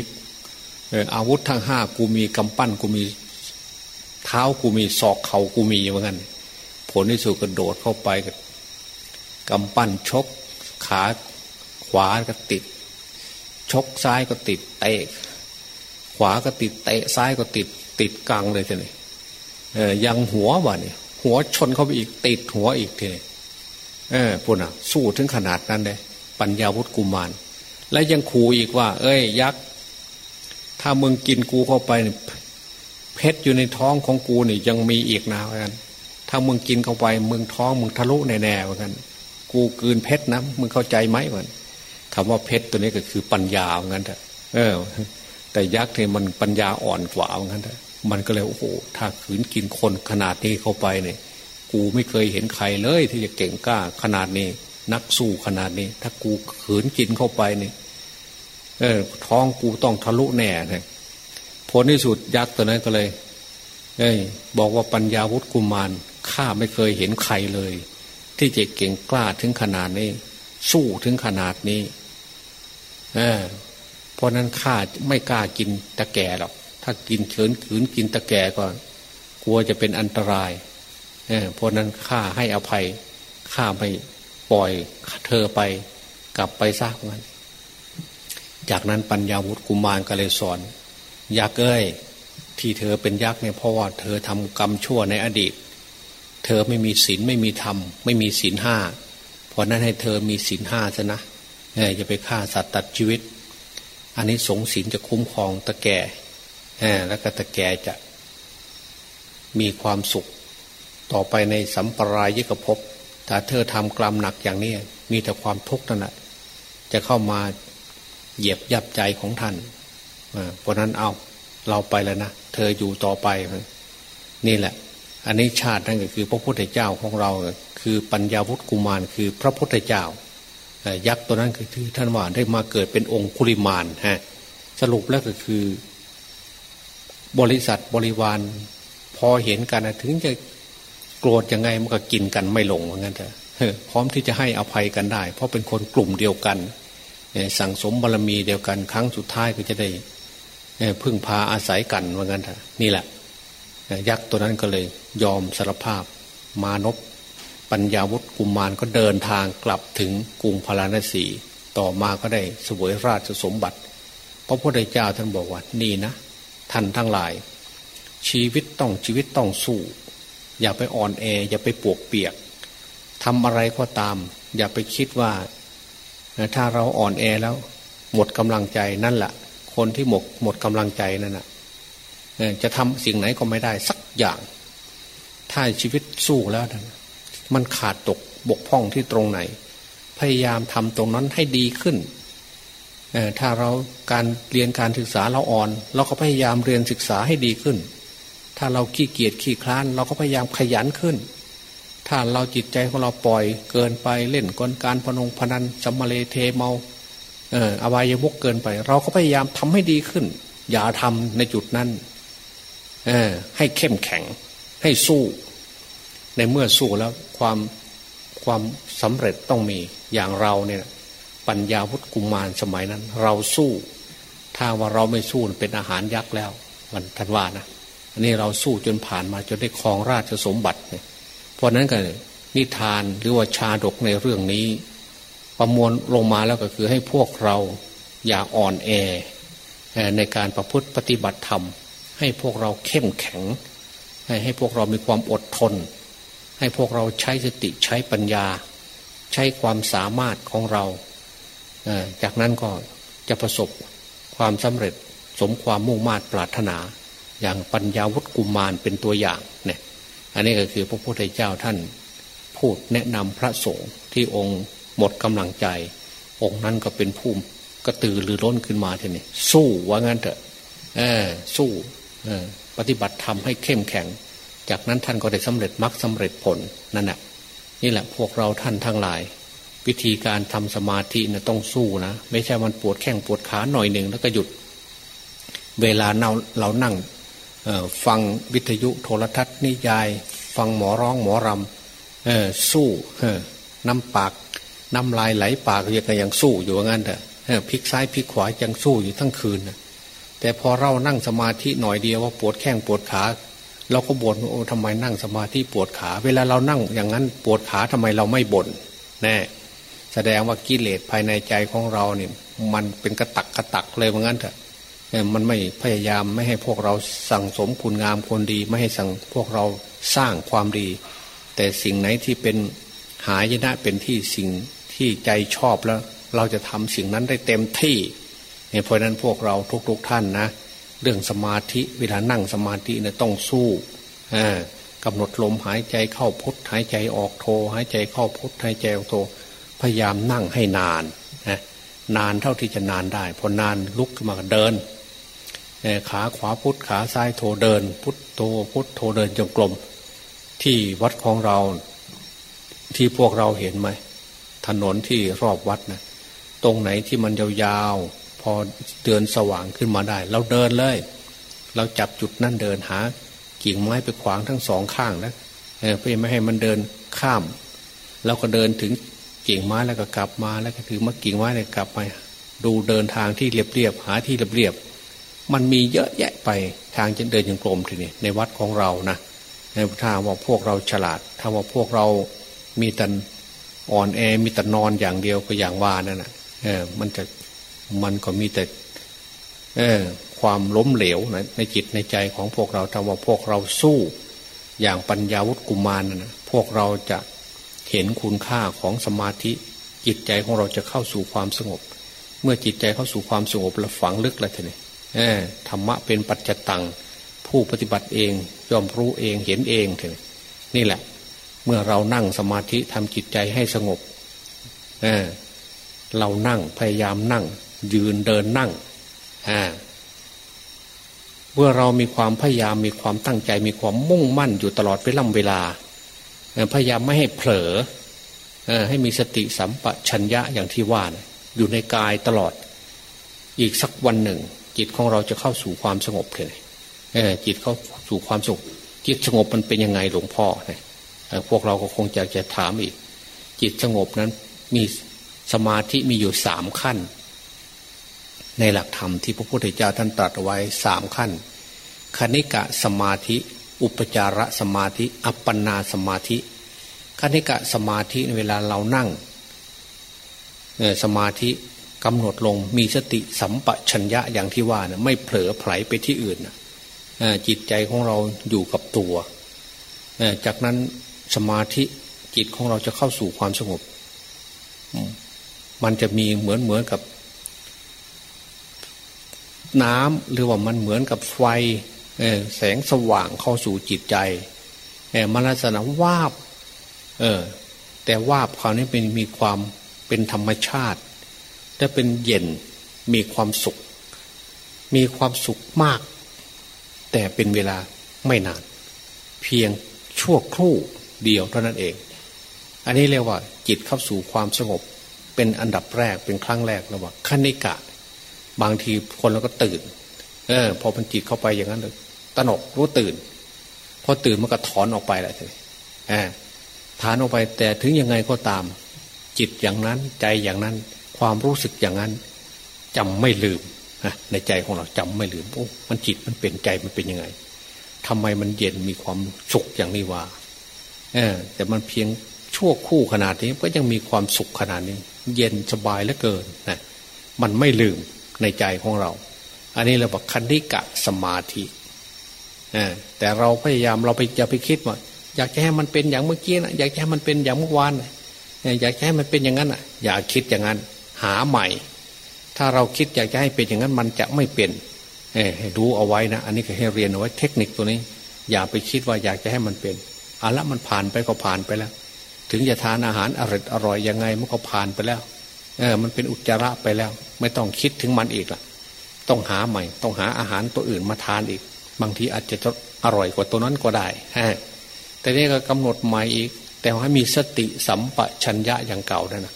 อาวุธทั้งห้ากูมีกำปั้นกูมี เท้ากูมีศอกเข่ากูมีเหมือนกันผลที่สุดก็โดดเข้าไปกับกำปั้นชก ขาขวาก็ติด ชกซ้ายก็ติดเตะขวาก็ติดเตะซ้ายก็ติด ติดกลางเลยทีนี้เออยังหัววะเนี่ยหัวชนเข้าไปอีกติดหัวอีกทีนี้เออพูดอะ สู้ถึงขนาดนั้นเลยปัญญาวุฒิกุมาร และยังขู่อีกว่า เอ้ย ยักษ์ ถ้ามึงกินกูเข้าไปเพชรอยู่ในท้องของกูเนี่ยยังมีอีกนะกันถ้ามึงกินเข้าไปมึงท้องมึงทะลุแน่ๆเหมือนกัน กูกืนเพชรนะมึงเข้าใจไหมเหมือนคำว่าเพชรตัวนี้ก็คือปัญญาเหมือนกันเออ แต่ยักษ์เนี่ยมันปัญญาอ่อนกว่าเหมือนกันมันก็เลยโอ้โหถ้าขืนกินคนขนาดนี้เข้าไปเนี่ย กูไม่เคยเห็นใครเลยที่จะเก่งกล้าขนาดนี้ นักสู้ขนาดนี้ ถ้ากูขืนกินเข้าไปเนี่ย เออ ท้องกูต้องทะลุแน่เลยผลที่สุดยักษ์ตัวนั้นก็เลย เอ้ยบอกว่าปัญญาวุฒิกุมารข้าไม่เคยเห็นใครเลย ที่จะเก่งกล้าถึงขนาดนี้ สู้ถึงขนาดนี้เออเพราะนั้นข้าไม่กล้ากินตะแก่หรอกถ้ากินเฉินขืนกินตะแก่ก่อนกลัวจะเป็นอันตรายเออเพราะนั้นข้าให้อภัยข้าไม่ปล่อยเธอไป กลับไปซากมัน จากนั้นปัญญาวุฒิกุมารก็เลยสอนยักษ์เอ้ยที่เธอเป็นยักษ์เนี่ยเพราะว่าเธอทำกรรมชั่วในอดีต เธอไม่มีศีลไม่มีธรรม ไม่มีศีลห้าเพราะนั้นให้เธอมีศีลห้าซะนะเออจะไปฆ่าสัตว์ตัดชีวิต อันนี้สงศีลจะคุ้มครองตะแก่แล้วก็ตะแก่จะมีความสุข ต่อไปในสัมปรายยกภพถ้าเธอทำกรรมหนักอย่างนี้มีแต่ความทุกข์นั่นแหละจะเข้ามา เหยียบยับใจของท่านเพราะนั้นเอาเราไปแล้วนะเธออยู่ต่อไปนี่แหละ อันนี้ชาตินั่นก็คือ พระพุทธเจ้าของเราคือปัญญาวุฒิกุมารคือพระพุทธเจ้ายักษ์ตัวนั้นคือท่านว่าได้มาเกิดเป็นองค์คุริมานฮะสรุปแล้วก็คือ บริษัทบริวาร พอเห็นกันถึงจะโกรธยังไงมันก็กินกันไม่ลงเหมือนกันเถอะพร้อมที่จะให้อภัยกันได้ เพราะเป็นคนกลุ่มเดียวกัน สั่งสมบารรมีเดียวกัน ครั้งสุดท้ายก็จะได้พึ่งพาอาศัยกันว่างั้นนี่แหละ ยักษ์ตัวนั้นก็เลยยอมสารภาพ มานพปัญญาวุฒิกุมมารก็เดินทางกลับถึงกรุงพาราณสี ต่อมาก็ได้สวยราชสมบัติ พระพุทธเจ้าท่านบอกว่านี่นะ ท่านทั้งหลาย ชีวิตต้องชีวิตต้องสู้ อย่าไปอ่อนแอ อย่าไปปวกเปียกทำอะไรก็ตาม อย่าไปคิดว่า ถ้าเราอ่อนแอแล้ว หมดกำลังใจนั่นแหละคนที่หมดหมดกำลังใจนั่นนะจะทำสิ่งไหนก็ไม่ได้สักอย่าง ถ้าชีวิตสู้แล้วนะมันขาดตกบกพร่องที่ตรงไหน พยายามทำตรงนั้นให้ดีขึ้นถ้าเราการเรียนการศึกษาเราอ่อน เราก็พยายามเรียนศึกษาให้ดีขึ้น ถ้าเราขี้เกียจขี้คลาน เราก็พยายามขยันขึ้น ถ้าเราจิตใจของเราปล่อยเกินไปเล่นกลการพนงพนันสัมาเลเทเมาเอออบายมุกเกินไป เราก็พยายามทำให้ดีขึ้น อย่าทำในจุดนั้นเออให้เข้มแข็ง ให้สู้ ในเมื่อสู้แล้วความความสำเร็จต้องมีอย่างเราเนี่ยปัญญาพุทธกุมารสมัยนั้น เราสู้ถ้าว่าเราไม่สู้เป็นอาหารยักษ์แล้ว มันทันว่านะอันนี้เราสู้จนผ่านมาจนได้ครองราชสมบัติเนี่ย เพราะนั้นก็นิทานหรือว่าชาดกในเรื่องนี้ ประมวลลงมาแล้วก็คือให้พวกเราอย่าอ่อนแอในการประพฤติปฏิบัติธรรม ให้พวกเราเข้มแข็งให้ให้พวกเรามีความอดทน ให้พวกเราใช้สติใช้ปัญญา ใช้ความสามารถของเรา จากนั้นก็จะประสบความสำเร็จสมความมุ่งมา่ปรารถนา อย่างปัญญาวุฒิกุมมารเป็นตัวอย่างเนี่ย อันนี้ก็คือพระพุทธเจ้าท่านพูดแนะนำพระสงฆ์ที่องค์หมดกำลังใจ องค์นั้นก็เป็นผู้กระตือรือร้นขึ้นมาทีนี้สู้ว่างั้นเถอะเออสู้เออปฏิบัติทำให้เข้มแข็ง จากนั้นท่านก็ได้สำเร็จมรรคสาเร็จผลนั่นแหละนี่แหละพวกเราท่านทั้งหลาย วิธีการทำสมาธินะต้องสู้นะไม่ใช่มันปวดแข้งปวดขาหน่อยหนึ่งแล้วก็หยุด เวลาเราเรานั่ง ฟังวิทยุโทรทัศน์นิยาย ฟังหมอร้องหมอรำสู้น้ำปากน้ำลายไหลปากยังยังสู้อยู่งั้นเถอะพลิกซ้ายพลิกขวายังสู้อยู่ทั้งคืนแต่พอเรานั่งสมาธิหน่อยเดียวว่าปวดแข้งปวดขาเราก็บ่นโอ้ทำไมนั่งสมาธิปวดขา เวลาเรานั่งอย่างนั้นปวดขาทำไมเราไม่บน่นแน่แสดงว่ากิเลสภายในใจของเราเนี่ยมันเป็นกระตักกระตักเลยว่างั้นเถอะ มันไม่พยายามไม่ให้พวกเราสั่งสมคุณงามคนดี ไม่ให้สั่งพวกเราสร้างความดี แต่สิ่งไหนที่เป็นหายนะเป็นที่สิ่งที่ใจชอบแล้ว เราจะทำสิ่งนั้นได้เต็มที่เพราะนั้นพวกเราทุกๆทท่านนะ เรื่องสมาธิเวลานั่งสมาธิเนี่ยต้องสู้กำหนดลมหายใจเข้าพุทหายใจออกโทหายใจเข้าพุทหายใจออกโทพยายามนั่งให้นานนะนานเท่าที่จะนานได้ พอนานลุกขึ้นมาเดิน ขาขวาพุทธขาซ้ายโทเดิน พุทโทพุทโทเดินจงกรมที่วัดของเราที่พวกเราเห็นไหมถนนที่รอบวัดนะตรงไหนที่มันยาวๆพอเดินสว่างขึ้นมาได้ เราเดินเลย เราจับจุดนั่นเดินหากิ่งไม้ไปขวางทั้งสองข้างนะเพื่อไม่ให้มันเดินข้ามเราก็เดินถึงกิ่งไม้แล้วก็กลับมาแล้วก็ถือมากิ่งไม้แล้วกลับมาดูเดินทางที่เรียบๆหาที่เรียบๆ มันมีเยอะแยะไปทางจะเดินยังกลมทีนี้ในวัดของเรานะถ้าว่าพวกเราฉลาด ถ้าว่าพวกเรามีแต่อ่อนแอมีแต่นอนอย่างเดียวก็อย่างว่านั่นนะเออมันจะมันก็มีแต่เออความล้มเหลวนะในจิตในใจของพวกเราถ้าว่าพวกเราสู้ อย่างปัญญาวุฒิกุมารนะพวกเราจะเห็นคุณค่าของสมาธิ จิตใจของเราจะเข้าสู่ความสงบ เมื่อจิตใจเข้าสู่ความสงบแล้วฝังลึกแล้วทีนี้ ธรรมะเป็นปัจจตัง ผู้ปฏิบัติเองยอมรู้เองเห็นเองทีนี้นี่แหละ เมื่อเรานั่งสมาธิทำจิตใจให้สงบเเรานั่งพยายามนั่ง ยืนเดินนั่งเมื่อเรามีความพยายามมีความตั้งใจมีความมุ่งมั่นอยู่ตลอดเวลาเวลา พยายามไม่ให้เผลอให้มีสติสัมปชัญญะอย่างที่ว่านะอยู่ในกายตลอด อีกสักวันหนึ่ง จิตของเราจะเข้าสู่ความสงบเลยจิตเข้าสู่ความสุข จิตสงบมันเป็นยังไงหลวงพ่อเนี่ยพวกเราก็คงจะจะถามอีก จิตสงบนั้นมีสมาธิมีอยู่สามขั้น ในหลักธรรมที่พระพุทธเจ้าท่านตรัสไว้สามขั้น คณิกะสมาธิ อุปจารสมาธิ อัปปนาสมาธิ คณิกะสมาธิเวลาเรานั่งสมาธิ กำหนดลงมีสติสัมปชัญญะอย่างที่ว่านะไม่เผลอไผลไปที่อื่นจิตใจของเราอยู่กับตัว จากนั้นสมาธิจิตของเราจะเข้าสู่ความสงบ มันจะมีเหมือนเหมือนกับ น้ำหรือว่ามันเหมือนกับไฟแสงสว่างเข้าสู่จิตใจมันลักษณะวาบ เออ แต่วาบคราวนี้เป็นมีความเป็นธรรมชาติ แต่เป็นเย็นมีความสุข มีความสุขมาก แต่เป็นเวลาไม่นาน เพียงชั่วครู่เดียวเท่านั้นเอง อันนี้เรียกว่า จิตเข้าสู่ความสงบ เป็นอันดับแรกเป็นครั้งแรกแล้วว่าคณิกะ บางทีคนเราก็ตื่น เออ พอพันจิตเข้าไปอย่างนั้นเลยตนกรู้ตื่น พอตื่นมันก็ถอนออกไปแหละทีอถอนออกไปแต่ถึงยังไงก็ตาม จิตอย่างนั้นใจอย่างนั้น ความรู้สึกอย่างนั้นจำไม่ลืมนะในใจของเราจำไม่ลืมโอ้มันจิตมันเป็นใจมันเป็นยังไงทำไมมันเย็นมีความสุขอย่างนี้ว่าเออแต่มันเพียงชั่วคู่ขนาดนี้ก็ยังมีความสุขขนาดนี้ เย็นสบายเหลือเกินนะมันไม่ลืมในใจของเรา อันนี้เราบอกคันธิกะสมาธิแต่เราพยายามเราไปอย่าไปคิดว่าอยากจะให้มันเป็นอย่างเมื่อกี้นะอยากจะให้มันเป็นอย่างเมื่อวานนะอยากจะให้มันเป็นอย่างนั้นอะ อย่าคิดอย่างนั้น หาใหม่ ถ้าเราคิดอยากจะให้เป็นอย่างนั้นมันจะไม่เป็นให้ดูเอาไว้นะ อันนี้ก็ให้เรียนเอาไว้เทคนิคตัวนี้ อย่าไปคิดว่าอยากจะให้มันเป็นอาละมันผ่านไปก็ผ่านไปแล้ว ถึงจะทานอาหารอร่อยอร่อยยังไงมันก็ผ่านไปแล้ว เออ มันเป็นอุจจาระไปแล้ว ไม่ต้องคิดถึงมันอีกละต้องหาใหม่ ต้องหาอาหารตัวอื่นมาทานอีก บางทีอาจจะอร่อยกว่าตัวนั้นก็ได้แต่นี่ก็กำหนดใหม่อีก แต่ให้มีสติสัมปชัญญะอย่างเก่านั่นนะ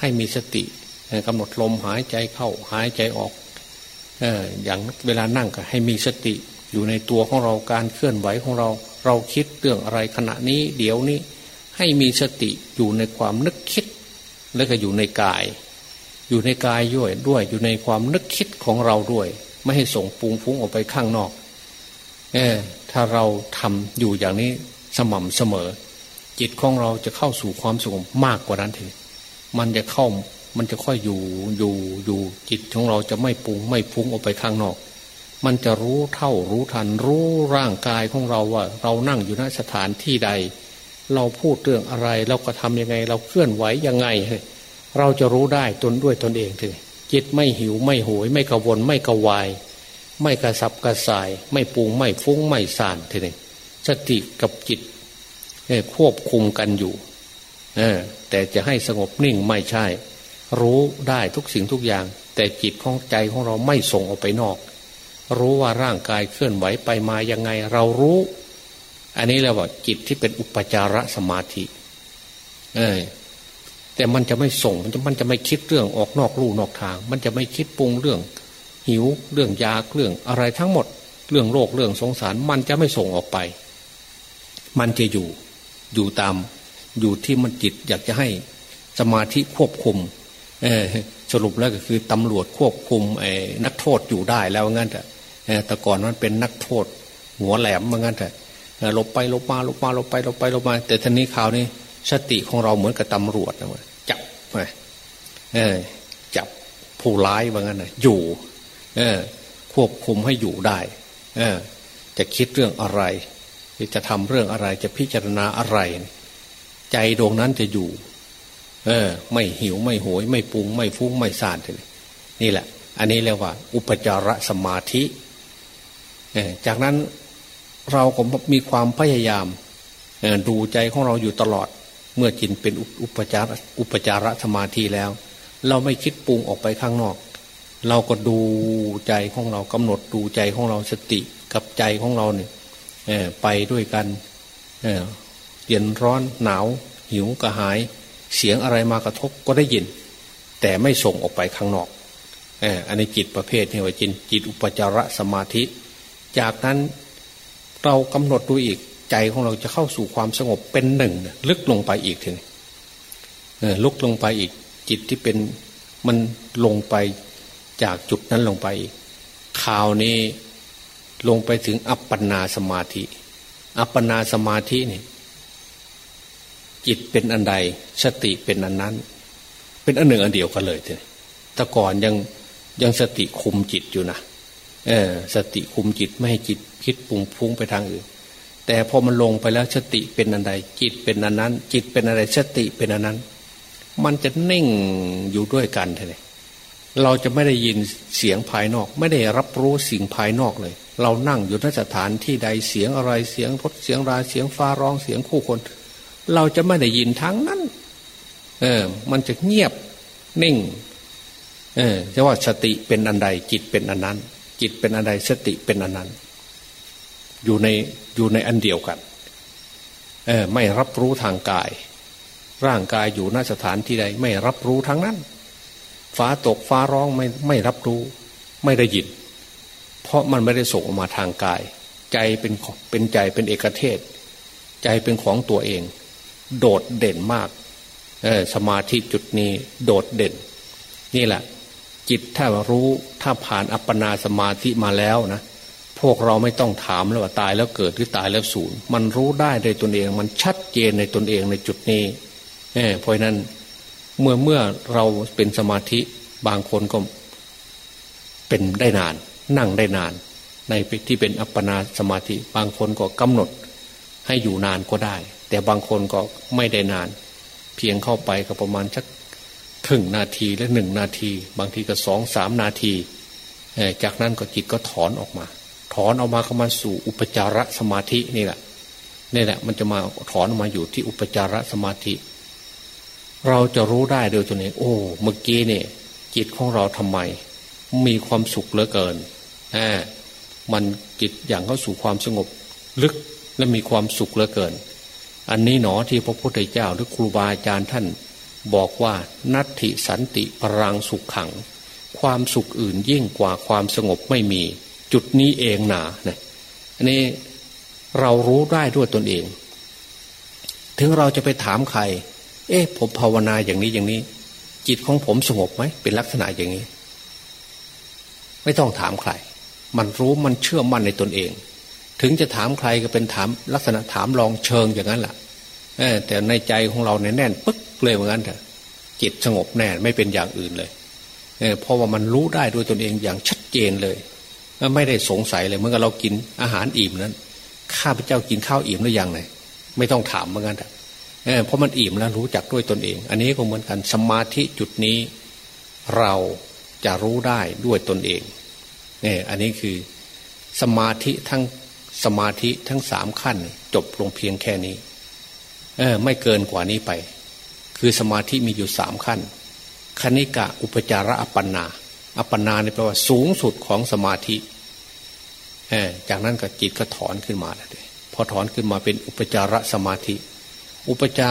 ให้มีสติ กำหนดลมหายใจเข้าหายใจออกเอออย่างเวลานั่งก็ให้มีสติอยู่ในตัวของเราการเคลื่อนไหวของเรา เราคิดเรื่องอะไรขณะนี้ เดี๋ยวนี้ให้มีสติอยู่ในความนึกคิด แล้วก็อยู่ในกาย อยู่ในกายด้วยด้วย อยู่ในความนึกคิดของเราด้วย ไม่ให้ส่งปุงฟุ้งออกไปข้างนอกเออถ้าเราทำอยู่อย่างนี้สม่ำเสมอ จิตของเราจะเข้าสู่ความสงบมากกว่านั้นทีมันจะเข้า มันจะค่อยอยู่อยู่อยู่จิตของเราจะไม่ปุงไม่ฟุ้งออกไปข้างนอก มันจะรู้เท่ารู้ทัน รู้ร่างกายของเราว่า เรานั่งอยู่ณสถานที่ใด เราพูดเรื่องอะไร เราก็ทำยังไง เราเคลื่อนไหวยังไง เราจะรู้ได้ตนด้วยตนเองเลยจิตไม่หิวไม่โหย ไม่กระวนไม่กระวาย ไม่กระสับกระส่าย ไม่ปุงไม่ฟุ้งไม่สานทีนี้สติกับจิตควบคุมกันอยู่แต่จะให้สงบนิ่งไม่ใช่ รู้ได้ทุกสิ่งทุกอย่าง แต่จิตของใจของเราไม่ส่งออกไปนอก รู้ว่าร่างกายเคลื่อนไหวไปมายังไงเรารู้ อันนี้เรียกว่าจิตที่เป็นอุปจารสมาธิเออแต่มันจะไม่ส่งมันจะมันจะไม่คิดเรื่องออกนอกลู่นอกทาง มันจะไม่คิดปรุงเรื่อง หิวเรื่องยาเรื่องอะไรทั้งหมด เรื่องโรคเรื่องสงสาร มันจะไม่ส่งออกไป มันจะอยู่อยู่ตาม อยู่ที่มันจิตอยากจะให้สมาธิควบคุม สรุปแล้วก็คือตำรวจควบคุมนักโทษอยู่ได้แล้วงั้นแต่แต่ก่อนมันเป็นนักโทษ หัวแหลมเหมือนกันแต่ลบไปลบมาลบมาลบไปลบไปลบมา แต่ทีนี้ข่าวนี้สติของเราเหมือนกับตำรวจนะจับไปจับผู้ร้ายว่างั้นนะอยู่ควบคุมให้อยู่ได้จะคิดเรื่องอะไร จะทำเรื่องอะไรจะพิจารณาอะไร ใจดวงนั้นจะอยู่ เออ ไม่หิวไม่โหย ไม่ปรุง ไม่ฟุ้งไม่ซ่านเลยนี่แหละ อันนี้เรียกว่า อุปจารสมาธิจากนั้นเราก็มีความพยายามดูใจของเราอยู่ตลอด เมื่อจิตเป็นอุปจารอุปจารสมาธิแล้ว เราไม่คิดปรุงออกไปข้างนอก เราก็ดูใจของเรากำหนดดูใจของเราสติกับใจของเราเนี่ยไปด้วยกันเย็นร้อนหนาว หิวกระหาย เสียงอะไรมากระทบก็ได้ยิน แต่ไม่ส่งออกไปข้างนอกอันนี้จิตประเภทนี่ว่าจิตจิตอุปจารสมาธิ จากนั้นเรากำหนดดูอีกใจของเราจะเข้าสู่ความสงบเป็นหนึ่ง ลึกลงไปอีกทีนี้ลุกลงไปอีก จิตที่เป็นมันลงไปจากจุดนั้นลงไปอีกข่าวนี้ลงไปถึงอัปปนาสมาธิ อัปปนาสมาธินี่ จิตเป็นอันใด สติเป็นอันนั้น เป็นอันหนึ่งอันเดียวกันเลยทีนี้แต่ก่อนยังยังสติคุมจิตอยู่นะเออ สติคุมจิตไม่ให้จิตคิดปุ่งฟุ้งไปทางอื่น แต่พอมันลงไปแล้วสติเป็นอันใด จิตเป็นอันนั้น จิตเป็นอะไรสติเป็นอันนั้น มันจะนิ่งอยู่ด้วยกันเลยเราจะไม่ได้ยินเสียงภายนอก ไม่ได้รับรู้สิ่งภายนอกเลย เรานั่งอยู่ในสถานที่ใดเสียงอะไรเสียงรถเสียงราเสียงฟ้าร้องเสียงคู่คน เราจะไม่ได้ยินทั้งนั้น เออ มันจะเงียบนิ่ง เออจะว่าสติเป็นอันใด จิตเป็นอันนั้น จิตเป็นอันใดสติเป็นอันนั้น อยู่ในอยู่ในอันเดียวกัน เออ ไม่รับรู้ทางกาย ร่างกายอยู่ณสถานที่ใด ไม่รับรู้ทั้งนั้น ฟ้าตกฟ้าร้องไม่ไม่รับรู้ ไม่ได้ยิน เพราะมันไม่ได้ส่งออกมาทางกาย ใจเป็นเป็นใจเป็นเอกเทศ ใจเป็นของตัวเอง โดดเด่นมากสมาธิจุดนี้โดดเด่น นี่แหละ จิตถ้ารู้ถ้าผ่านอัปปนาสมาธิมาแล้วนะพวกเราไม่ต้องถามแล้วว่าตายแล้วเกิดหรือตายแล้วสูญมันรู้ได้ในตนเอง มันชัดเจนในตนเองในจุดนี้เเพราะนั้นเมื่อเมื่อเราเป็นสมาธิบางคนก็เป็นได้นาน นั่งได้นาน ในที่เป็นอัปปนาสมาธิ บางคนก็กำหนดให้อยู่นานก็ได้ แต่บางคนก็ไม่ได้นาน เพียงเข้าไปก็ประมาณสักถึงนาทีและหนึ่งนาที บางทีก็สองสามนาที จากนั้นก็จิตก็ถอนออกมา ถอนออกมาเข้ามาสู่อุปจารสมาธินี่แหละนี่แหละ มันจะมาถอนออกมาอยู่ที่อุปจารสมาธิ เราจะรู้ได้โดยตัวเองโอ้เมื่อกี้เนี่ยจิตของเราทำไม มีความสุขเหลือเกินอ่ามันจิตอย่างเข้าสู่ความสงบลึกและมีความสุขเหลือเกิน อันนี้หนอที่พระพุทธเจ้าหรือครูบาอาจารย์ท่าน บอกว่านัตถิสันติปรังสุขขัง ความสุขอื่นยิ่งกว่าความสงบไม่มี จุดนี้เองหนาเนี่ยอันนี้เรารู้ได้ด้วยตนเอง ถึงเราจะไปถามใคร เอ๊ะผมภาวนาอย่างนี้อย่างนี้ จิตของผมสงบไหมเป็นลักษณะอย่างนี้ ไม่ต้องถามใคร มันรู้มันเชื่อมั่นในตนเอง ถึงจะถามใครก็เป็นถามลักษณะถามลองเชิงอย่างนั้นแหละแต่ในใจของเราเนี่ยแน่นปึ๊กเลยเหมือนกันเถอะจิตสงบแน่ไม่เป็นอย่างอื่นเลยเพราะว่ามันรู้ได้ด้วยตนเองอย่างชัดเจนเลย ไม่ได้สงสัยเลยเมื่อเรากินอาหารอิ่มนั้นข้าพเจ้ากินข้าวอิ่มหรือยังไงไม่ต้องถามเหมือนกันเพราะมันอิ่มแล้วรู้จักด้วยตนเอง อันนี้ก็เหมือนกันสมาธิจุดนี้ เราจะรู้ได้ด้วยตนเองเนี่ยอันนี้คือสมาธิทั้ง สมาธิทั้งสามขั้น จบลงเพียงแค่นี้ เออ ไม่เกินกว่านี้ไป คือสมาธิมีอยู่สามขั้นคณิกะอุปจาระอัปปนา อัปปนาเนี่แปลว่าสูงสุดของสมาธิเออจากนั้นก็จิตก็ถอนขึ้นมาเลยพอถอนขึ้นมาเป็นอุปจาระสมาธิ อุปจา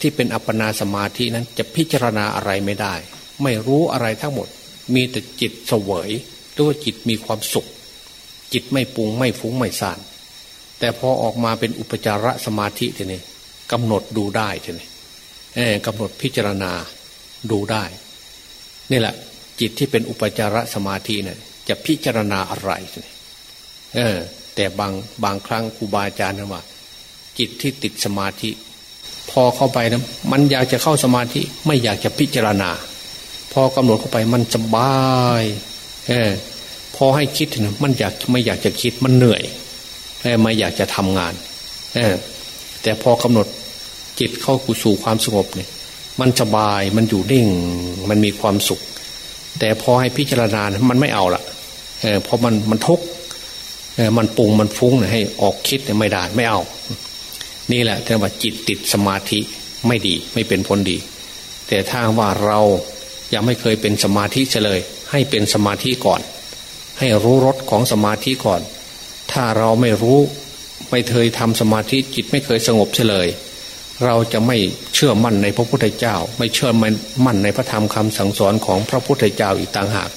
ที่เป็นอัปปนาสมาธินั้นจะพิจารณาอะไรไม่ได้ ไม่รู้อะไรทั้งหมด มีแต่จิตเสวยหรือว่าจิตมีความสุข จิตไม่ปรุงไม่ฟุ้งไม่ซ่าน แต่พอออกมาเป็นอุปจารสมาธิทีนี้กำหนดดูได้ทีนี้กำหนดพิจารณาดูได้ นี่แหละ จิตที่เป็นอุปจารสมาธิเนี่ยจะพิจารณาอะไรทีนี้เออ แต่บางบางครั้งครูบาอาจารย์ว่า จิตที่ติดสมาธิ พอเข้าไปนะมันอยากจะเข้าสมาธิไม่อยากจะพิจารณา พอกำหนดเข้าไปมันสบาย เออ พอให้คิดนะมันอยากไม่อยากจะคิดมันเหนื่อยไม่อยากจะทำงานแต่พอกำหนดจิตเข้าสู่ความสงบเนี่ย มันสบายมันอยู่นิ่ง มันมีความสุข แต่พอให้พิจารณามันไม่เอาละเออเพราะมันมันทุกข์มันปรุงมันฟุ้งให้ออกคิดไม่ได้ไม่เอา นี่แหละที่ว่าจิตติดสมาธิไม่ดีไม่เป็นผลดี แต่ถ้าว่าเรายังไม่เคยเป็นสมาธิเลย ให้เป็นสมาธิก่อน ให้รู้รสของสมาธิก่อน ถ้าเราไม่รู้ไม่เคยทำสมาธิจิตไม่เคยสงบเลย เราจะไม่เชื่อมั่นในพระพุทธเจ้า ไม่เชื่อมั่นในพระธรรมคำสั่งสอนของพระพุทธเจ้าอีกต่างหาก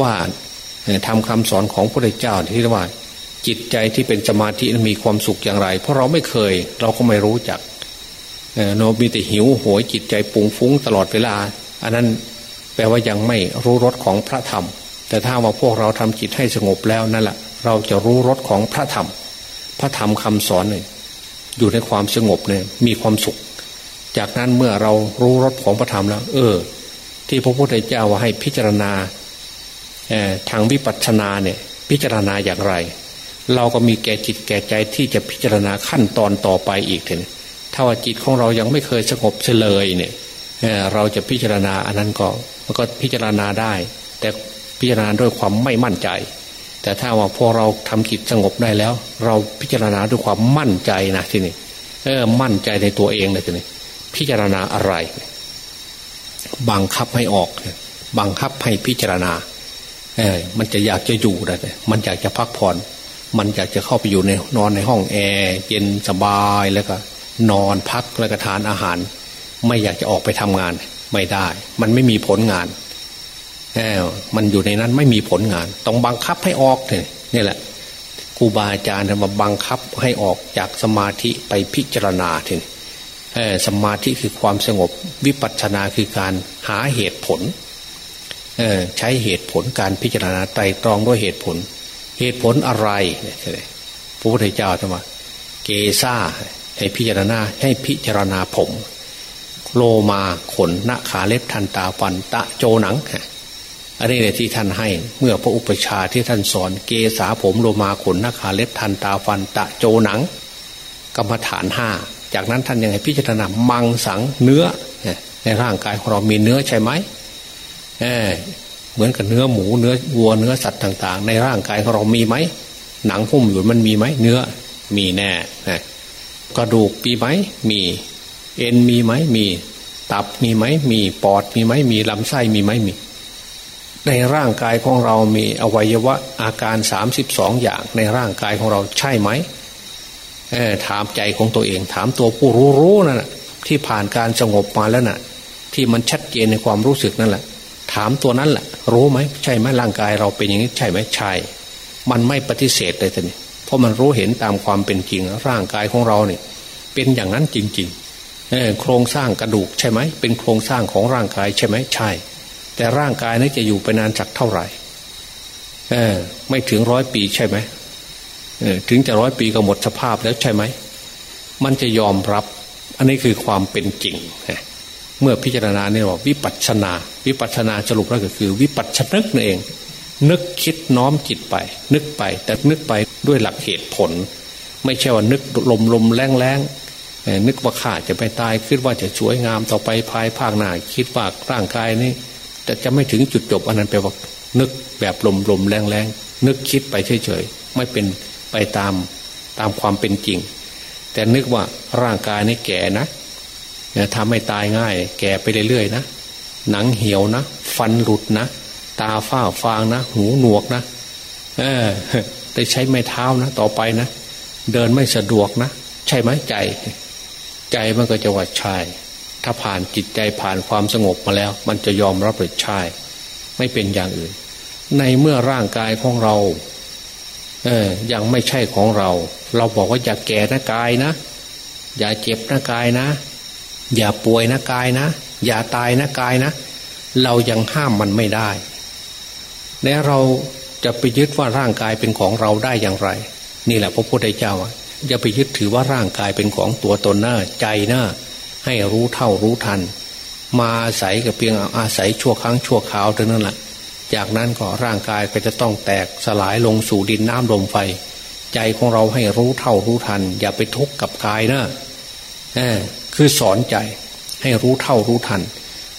ว่าทำคำสอนของพระพุทธเจ้าที่เรียกว่าจิตใจที่เป็นสมาธิมีความสุขอย่างไร เพราะเราไม่เคยเราก็ไม่รู้จักโนมีแต่หิวโหยจิตใจปุงฟุ้งตลอดเวลา อันนั้นแปลว่ายังไม่รู้รสของพระธรรม แต่ถ้าว่าพวกเราทำจิตให้สงบแล้วนั่นแหละเราจะรู้รสของพระธรรม พระธรรมคำสอนเนี่ยอยู่ในความสงบเนี่ยมีความสุข จากนั้นเมื่อเรารู้รสของพระธรรมแล้ว เออ ที่พระพุทธเจ้าว่าให้พิจารณาทางวิปัสสนาเนี่ยพิจารณาอย่างไร เราก็มีแก่จิตแก่ใจที่จะพิจารณาขั้นตอนต่อไปอีกเถอะถ้าว่าจิตของเรายังไม่เคยสงบเลยเนี่ยเราจะพิจารณาอันนั้นก็มันก็พิจารณาได้ แต่ พิจารณาด้วยความไม่มั่นใจ แต่ถ้าว่าพอเราทำจิตสงบได้แล้ว เราพิจารณาด้วยความมั่นใจนะทีนี้เออมั่นใจในตัวเองเลยทีนี้พิจารณาอะไร บังคับให้ออกบังคับให้พิจารณาเออมันจะอยากจะอยู่นะมันอยากจะพักผ่อน มันอยากจะเข้าไปอยู่ในนอนในห้องแอร์เย็นสบายแล้วก็ นอนพักแล้วก็ทานอาหาร ไม่อยากจะออกไปทำงาน ไม่ได้ มันไม่มีผลงาน มันอยู่ในนั้นไม่มีผลงาน ต้องบังคับให้ออกเนี่ยนี่แหละครูบาอาจารย์มาบังคับให้ออกจากสมาธิไปพิจารณาทีนี้สมาธิคือความสงบวิปัสสนาคือการหาเหตุผลใช้เหตุผลการพิจารณาไตรตรองด้วยเหตุผล เหตุผลอะไรพระพุทธเจ้าทำไมเกซ่าให้พิจารณาให้พิจารณาผม โลมาขนนาขาเล็บทันตาฟันตะโจหนัง อันนี้เนี่ยที่ท่านให้ เมื่อพระอุปชาที่ท่านสอนเกษาผมโลมาขนนาขาเล็บทันตาฟันตะโจหนัง กรรมฐานห้าจากนั้นท่านยังให้พิจารณามังสังเนื้อในร่างกายของเรามีเนื้อใช่ไหมเเหมือนกับเนื้อหมูเนื้อวัวเนื้อสัตว์ต่าง ๆ ในร่างกายของเรามีไหมหนังหุ้มอยู่มันมีไหมเนื้อมีแน่กระดูกมีไหมมีเอ็นมีไหมมี ตับมีไหมมีปอดมีไหมมีลำไส้มีไหมมี ในร่างกายของเรามีอวัยวะอาการสามสิบสองอย่างในร่างกายของเราใช่ไหมถามใจของตัวเอง ถามตัวผู้รู้รู้นั่นแหะที่ผ่านการสงบมาแล้วนะ่ะ ที่มันชัดเจนในความรู้สึกนั่นแหละ ถามตัวนั้นแหละรู้ไหมใช่ไหมร่างกายเราเป็นอย่างนี้ใช่ไหมใช่ มันไม่ปฏิเสธเลยท่านเพราะมันรู้เห็นตามความเป็นจริง ร่างกายของเราเนี่ย เป็นอย่างนั้นจริง ๆโครงสร้างกระดูกใช่ไหมเป็นโครงสร้างของร่างกายใช่ไหมใช่ แต่ร่างกายนี้จะอยู่ไปนานสักเท่าไหร่เออไม่ถึงร้อยปีใช่ไหมเออถึงจะร้อยปีก็หมดสภาพแล้วใช่ไหม มันจะยอมรับ อันนี้คือความเป็นจริง เมื่อพิจารณาเนี่ยว่าวิปัสนา วิปัสนาสรุปแล้วก็คือ วิปัชนึกนั่นเอง นึกคิดน้อมจิตไป นึกไป แต่นึกไปด้วยหลักเหตุผล ไม่ใช่ว่านึกลมลมแรงแรงนึกว่าข้าจะไปตายคิดว่าจะสวยงามต่อไปภายภาคหน้าคิดว่าร่างกายนี้ แต่จะไม่ถึงจุดจบอันนั้นแปลว่านึกแบบลมลมแรงแรงนึกคิดไปเฉยๆไม่เป็นไปตามตามความเป็นจริง แต่นึกว่าร่างกายนี่แก่นะทำให้ตายง่าย แก่ไปเรื่อยๆนะหนังเหี่ยวนะฟันหลุดนะตาฝ้าฟางนะหูหนวกนะเออได้ใช้ไม้เท้านะ ต่อไปนะ เดินไม่สะดวกนะ ใช่ไหมใจ ใจมันก็จะว่าใช่ ถ้าผ่านจิตใจผ่านความสงบมาแล้ว มันจะยอมรับเลยใช่ไม่เป็นอย่างอื่น ในเมื่อร่างกายของเรา เออยังไม่ใช่ของเรา เราบอกว่าอย่าแก่นะกายนะ อย่าเจ็บนะกายนะ อย่าป่วยนะกายนะ อย่าตายนะกายนะ เรายังห้ามมันไม่ได้แล้วเราจะไปยึดว่าร่างกายเป็นของเราได้อย่างไร นี่แหละพระพุทธเจ้าอย่าไปยึดถือว่าร่างกายเป็นของตัวตนหน้าใจหน้า ให้รู้เท่ารู้ทัน มาอาศัยกับเพียงอาศัยชั่วครั้งชั่วคราวเท่านั้นแหละจากนั้นก็ร่างกายก็จะต้องแตกสลายลงสู่ดินน้ำลมไฟ ใจของเราให้รู้เท่ารู้ทัน อย่าไปทุกข์กับกายนะคือสอนใจให้รู้เท่ารู้ทัน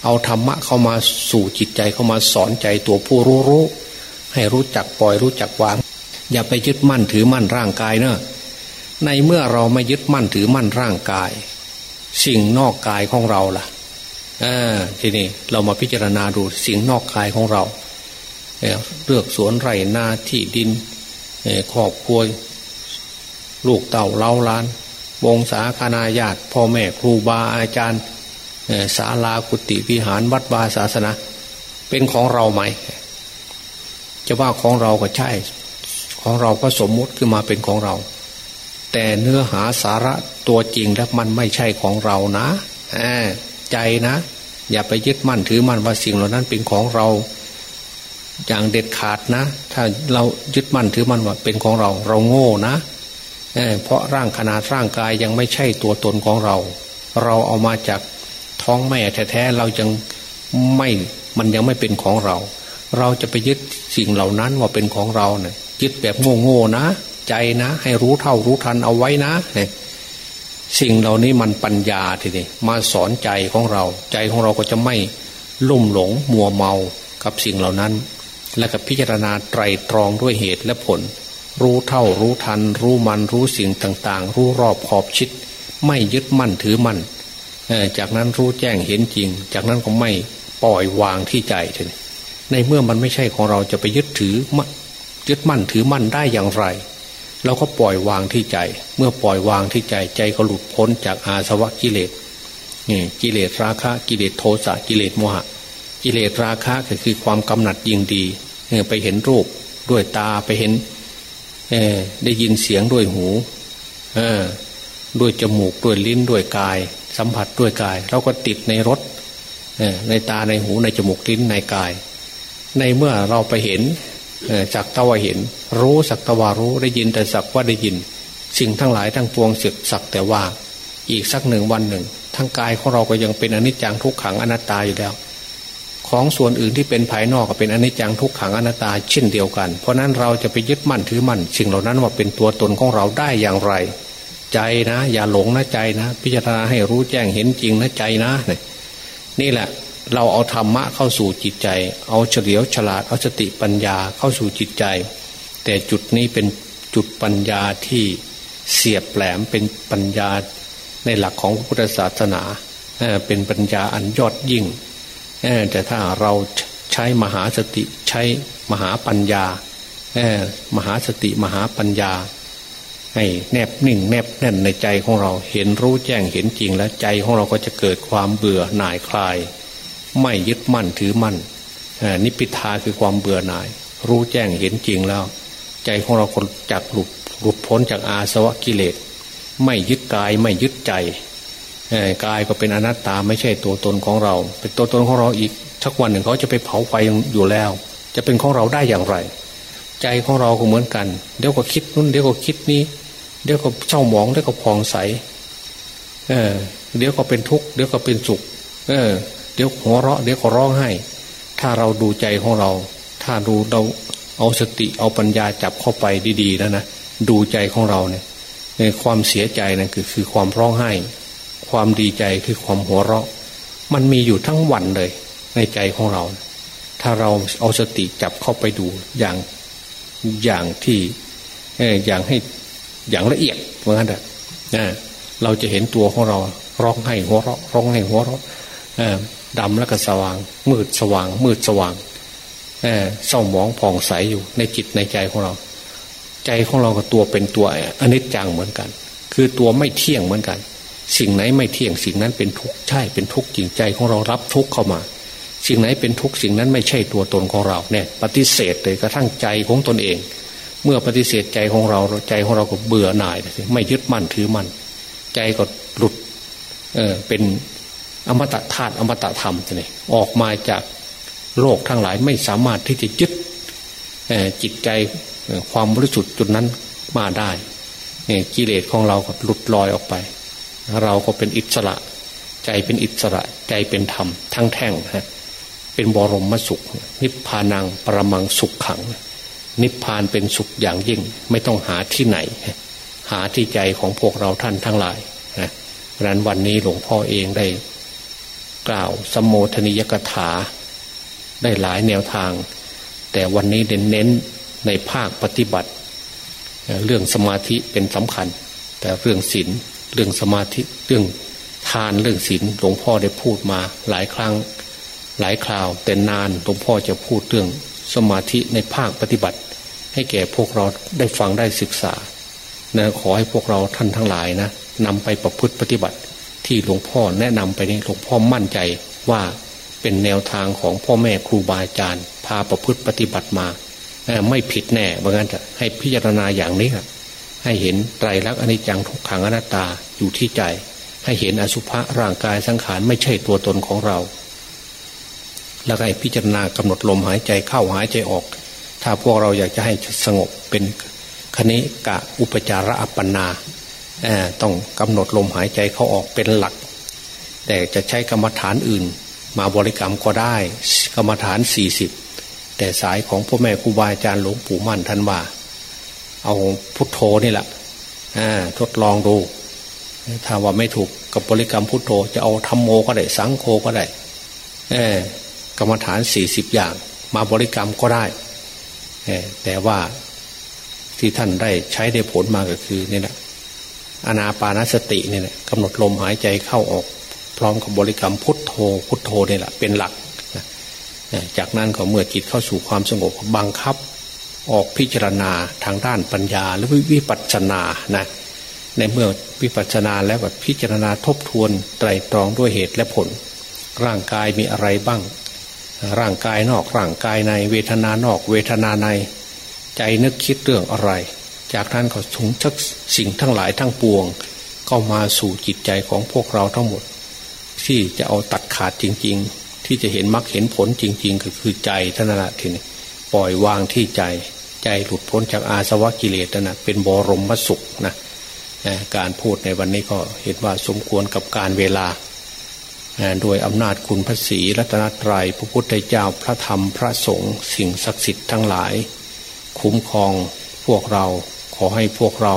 เอาธรรมะเข้ามาสู่จิตใจเข้ามาสอนใจตัวผู้รู้รู้ ให้รู้จักปล่อยรู้จักวาง อย่าไปยึดมั่นถือมั่นร่างกายเนะในเมื่อเราไม่ยึดมั่นถือมั่นร่างกาย สิ่งนอกกายของเราล่ะทีนี้เรามาพิจารณาดูสิ่งนอกกายของเราเลือกสวนไร่นาที่ดินครอบครัวลูกเต่าเล้าล้าน วงศาคณาญาติพ่อแม่ครูบาอาจารย์ศาลากุฏิวิหารวัดบาศาสนา เป็นของเราไหม จะว่าของเราก็ใช่ ของเราก็สมมุติขึ้นมาเป็นของเรา แต่เนื้อหาสาระตัวจริงแล้วมันไม่ใช่ของเรานะใจนะ อย่าไปยึดมั่นถือมั่นว่าสิ่งเหล่านั้นเป็นของเรา อย่างเด็ดขาดนะ ถ้าเรายึดมั่นถือมั่นว่าเป็นของเรา เราโง่นะเเพราะร่างขนาดร่างกายยังไม่ใช่ตัวตนของเรา เราเอามาจากท้องแม่แท้ๆเรายังไม่มันยังไม่เป็นของเรา เราจะไปยึดสิ่งเหล่านั้นว่าเป็นของเราเนะี่ยยึดแบบโง่ๆนะ ใจนะ ให้รู้เท่ารู้ทันเอาไว้นะเนี่ยสิ่งเหล่านี้มันปัญญาทีนี้มาสอนใจของเรา ใจของเราก็จะไม่ลุ่มหลงมัวเมากับสิ่งเหล่านั้น และกับพิจารณาไตรตรองด้วยเหตุและผล รู้เท่ารู้ทัน รู้มันรู้สิ่งต่าง ๆ รู้รอบขอบชิด ไม่ยึดมั่นถือมั่นจากนั้นรู้แจ้งเห็นจริง จากนั้นก็ไม่ปล่อยวางที่ใจทีนี้ในเมื่อมันไม่ใช่ของเราจะไปยึดถือยึดมั่นถือมั่นได้อย่างไร เราก็ปล่อยวางที่ใจ เมื่อปล่อยวางที่ใจใจก็หลุดพ้นจากอาสวะกิเลสนี่กิเลสราคะกิเลสโทสะกิเลสโมหะ กิเลสราคะก็คือความกำหนัดยิงดีไปเห็นรูปด้วยตาไปเห็นได้ยินเสียงด้วยหูด้วยจมูกด้วยลิ้นด้วยกาย สัมผัสด้วยกาย เราก็ติดในรถในตาในหูในจมูกลิ้นในกาย ในเมื่อเราไปเห็น จักตะวาเห็น รู้สักตะวารู้ได้ยินแต่สักว่าได้ยิน สิ่งทั้งหลายทั้งปวงสึกสักแต่ว่า อีกสักหนึ่งวันหนึ่งทั้งกายของเราก็ยังเป็นอนิจจังทุกขังอนัตตาอยู่แล้ว ของส่วนอื่นที่เป็นภายนอกก็เป็นอนิจจังทุกขังอนัตตาเช่นเดียวกัน เพราะนั้นเราจะไปยึดมั่นถือมั่นสิ่งเหล่านั้นว่าเป็นตัวตนของเราได้อย่างไร ใจนะ อย่าหลงนะใจนะ พิจารณาให้รู้แจ้งเห็นจริงนะใจนะนี่แหละ เราเอาธรรมะเข้าสู่จิตใจ เอาเฉลียวฉลาดเอาสติปัญญาเข้าสู่จิตใจ แต่จุดนี้เป็นจุดปัญญาที่เสียบแหลมเป็นปัญญาในหลักของพุทธศาสนาเป็นปัญญาอันยอดยิ่งแต่ถ้าเราใช้มหาสติใช้มหาปัญญามหาสติมหาปัญญา ให้แนบนิ่งแนบแน่นในใจของเราเห็นรู้แจ้งเห็นจริงแล้วใจของเราก็จะเกิดความเบื่อหน่ายคลาย ไม่ยึดมั่นถือมั่นนิพิทาคือความเบื่อหน่าย รู้แจ้งเห็นจริงแล้ว ใจของเราคนจากหลุดหลุดพ้นจากอาสวะกิเลส ไม่ยึดกายไม่ยึดใจกายก็เป็นอนัตตาไม่ใช่ตัวตนของเรา เป็นตัวตนของเราอีกทักวันหนึ่งเขาจะไปเผาไฟอยู่แล้ว จะเป็นของเราได้อย่างไร ใจของเราก็เหมือนกัน เดี๋ยวก็คิดนู้นเดี๋ยวก็คิดนี้ เดี๋ยวก็เช่าหมองเดี๋ยวก็พองใสเเดี๋ยวก็เป็นทุกข์เดี๋ยวก็เป็นสุข เออ เดี๋ยวหัวเราะเดี๋ยวก็ร้องไห้ ถ้าเราดูใจของเรา ถ้าดูเราเอาสติเอาปัญญาจับเข้าไปดีๆแล้วนะดูใจของเราเนี่ยในความเสียใจนั่นคือคือความร้องไห้ ความดีใจคือความหัวเราะ มันมีอยู่ทั้งวันเลย ในใจของเรา ถ้าเราเอาสติจับเข้าไปดูอย่างอย่างที่อย่างให้อย่างละเอียดเหมือนกันเราจะเห็นตัวของเราร้องให้หัวเราะร้องให้หัวเราะ ดำแล้วก็สว่าง มืดสว่าง มืดสว่างเศร้าหมองผ่องใสอยู่ในจิตในใจของเรา ใจของเรากับตัวเป็นตัวอนิจจังเหมือนกัน คือตัวไม่เที่ยงเหมือนกัน สิ่งไหนไม่เที่ยงสิ่งนั้นเป็นทุกข์ใช่เป็นทุกข์จริงใจของเรารับทุกข์เข้ามา สิ่งไหนเป็นทุกข์สิ่งนั้นไม่ใช่ตัวตนของเราเนี่ย ปฏิเสธเลยกระทั่งใจของตนเอง เมื่อปฏิเสธใจของเราใจของเราก็เบื่อหน่าย ไม่ยึดมั่นถือมั่นใจก็หลุดเออเป็น อมตะธาตุอมตะธรรมนี่ออกมาจากโลกทั้งหลายไม่สามารถที่จะยึดจิตใจความบริสุทธิ์จุดนั้นมาได้กิเลสของเราก็หลุดลอยออกไป เราก็เป็นอิสระ ใจเป็นอิสระใจเป็นธรรม ทั้งแท่งฮะเป็นบรมสุข นิพพานังประมังสุขขัง นิพพานเป็นสุขอย่างยิ่ง ไม่ต้องหาที่ไหน หาที่ใจของพวกเราท่านทั้งหลายนะเพราะนั้นวันนี้หลวงพ่อเองได้ กล่าวสมโภชนิยกถา ได้หลายแนวทาง แต่วันนี้เน้นเน้นในภาคปฏิบัติ เรื่องสมาธิเป็นสำคัญ แต่เรื่องศีลเรื่องสมาธิเรื่องทานเรื่องศีลหลวงพ่อได้พูดมาหลายครั้งหลายคราวแต่นานหลวงพ่อจะพูดเรื่องสมาธิในภาคปฏิบัติ ให้แก่พวกเราได้ฟังได้ศึกษานะขอให้พวกเราท่านทั้งหลายนะนำไปประพฤติปฏิบัติ ที่หลวงพ่อแนะนำไปนี้หลวงพ่อมั่นใจว่าเป็นแนวทางของพ่อแม่ครูบาอาจารย์ พาประพฤติปฏิบัติมาไม่ผิดแน่เพราะงั้นจะให้พิจารณาอย่างนี้ครับให้เห็นไตรลักษณ์อนิจจังทุกขังอนัตตาอยู่ที่ใจ ให้เห็นอสุภะร่างกายสังขารไม่ใช่ตัวตนของเรา แล้วให้พิจารณากำหนดลมหายใจเข้าหายใจออก ถ้าพวกเราอยากจะให้สงบเป็นคณิกะอุปจาระอัปปนา ต้องกำหนดลมหายใจเข้าออกเป็นหลัก แต่จะใช้กรรมฐานอื่น มาบริกรรมก็ได้กรรมฐานสี่สิบแต่สายของพ่อแม่ครูบาอาจารย์หลวงปู่มั่นท่านว่า เอาพุทโธนี่แหละทดลองดู ถ้าว่าไม่ถูกกับบริกรรมพุทโธ จะเอาธรรมโมก็ได้สังโฆก็ได้กรรมฐานสี่สิบอย่าง มาบริกรรมก็ได้แต่ว่าที่ท่านได้ใช้ได้ผลมาก็คือนี่แหละ อนาปานสติเนี่ยกำหนดลมหายใจเข้าออก พร้อมกับบริกรรมพุทโธ พุทโธนี่แหละเป็นหลัก จากนั้นก็เมื่อจิตเข้าสู่ความสงบบังคับ ออกพิจารณาทางด้านปัญญาหรือวิปัสสนานะในเมื่อวิปัสสนาแล้วก็พิจารณาทบทวนไตรตรองด้วยเหตุและผล ร่างกายมีอะไรบ้าง ร่างกายนอกร่างกายในเวทนานอก เวทนาใน ใจนึกคิดเรื่องอะไร จากนั้นก็ถุงชักสิ่งทั้งหลายทั้งปวงก็มาสู่จิตใจของพวกเราทั้งหมด ที่จะเอาตัดขาดจริง ๆ ที่จะเห็นมรรคเห็นผลจริง ๆ ก็คือใจท่านละทีนี้ปล่อยวางที่ใจใจหลุดพ้นจากอาสวะกิเลสนะเป็นบรมสุขนะการพูดในวันนี้ก็เห็นว่าสมควรกับการเวลา โดยอำนาจคุณพระศรีรัตนตรยัยพระพุทธเจ้าพระธรรมพระสงฆ์สิ่งศักดิ์สิทธิ์ทั้งหลาย คุ้มครองพวกเรา ขอให้พวกเรา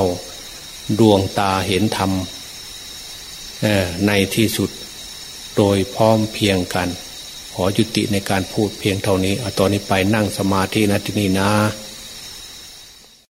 ดวงตาเห็นธรรมในที่สุดโดยพร้อมเพียงกัน ขอยุติในการพูดเพียงเท่านี้เอาตอนนี้ไปนั่งสมาธินะที่นี่นะ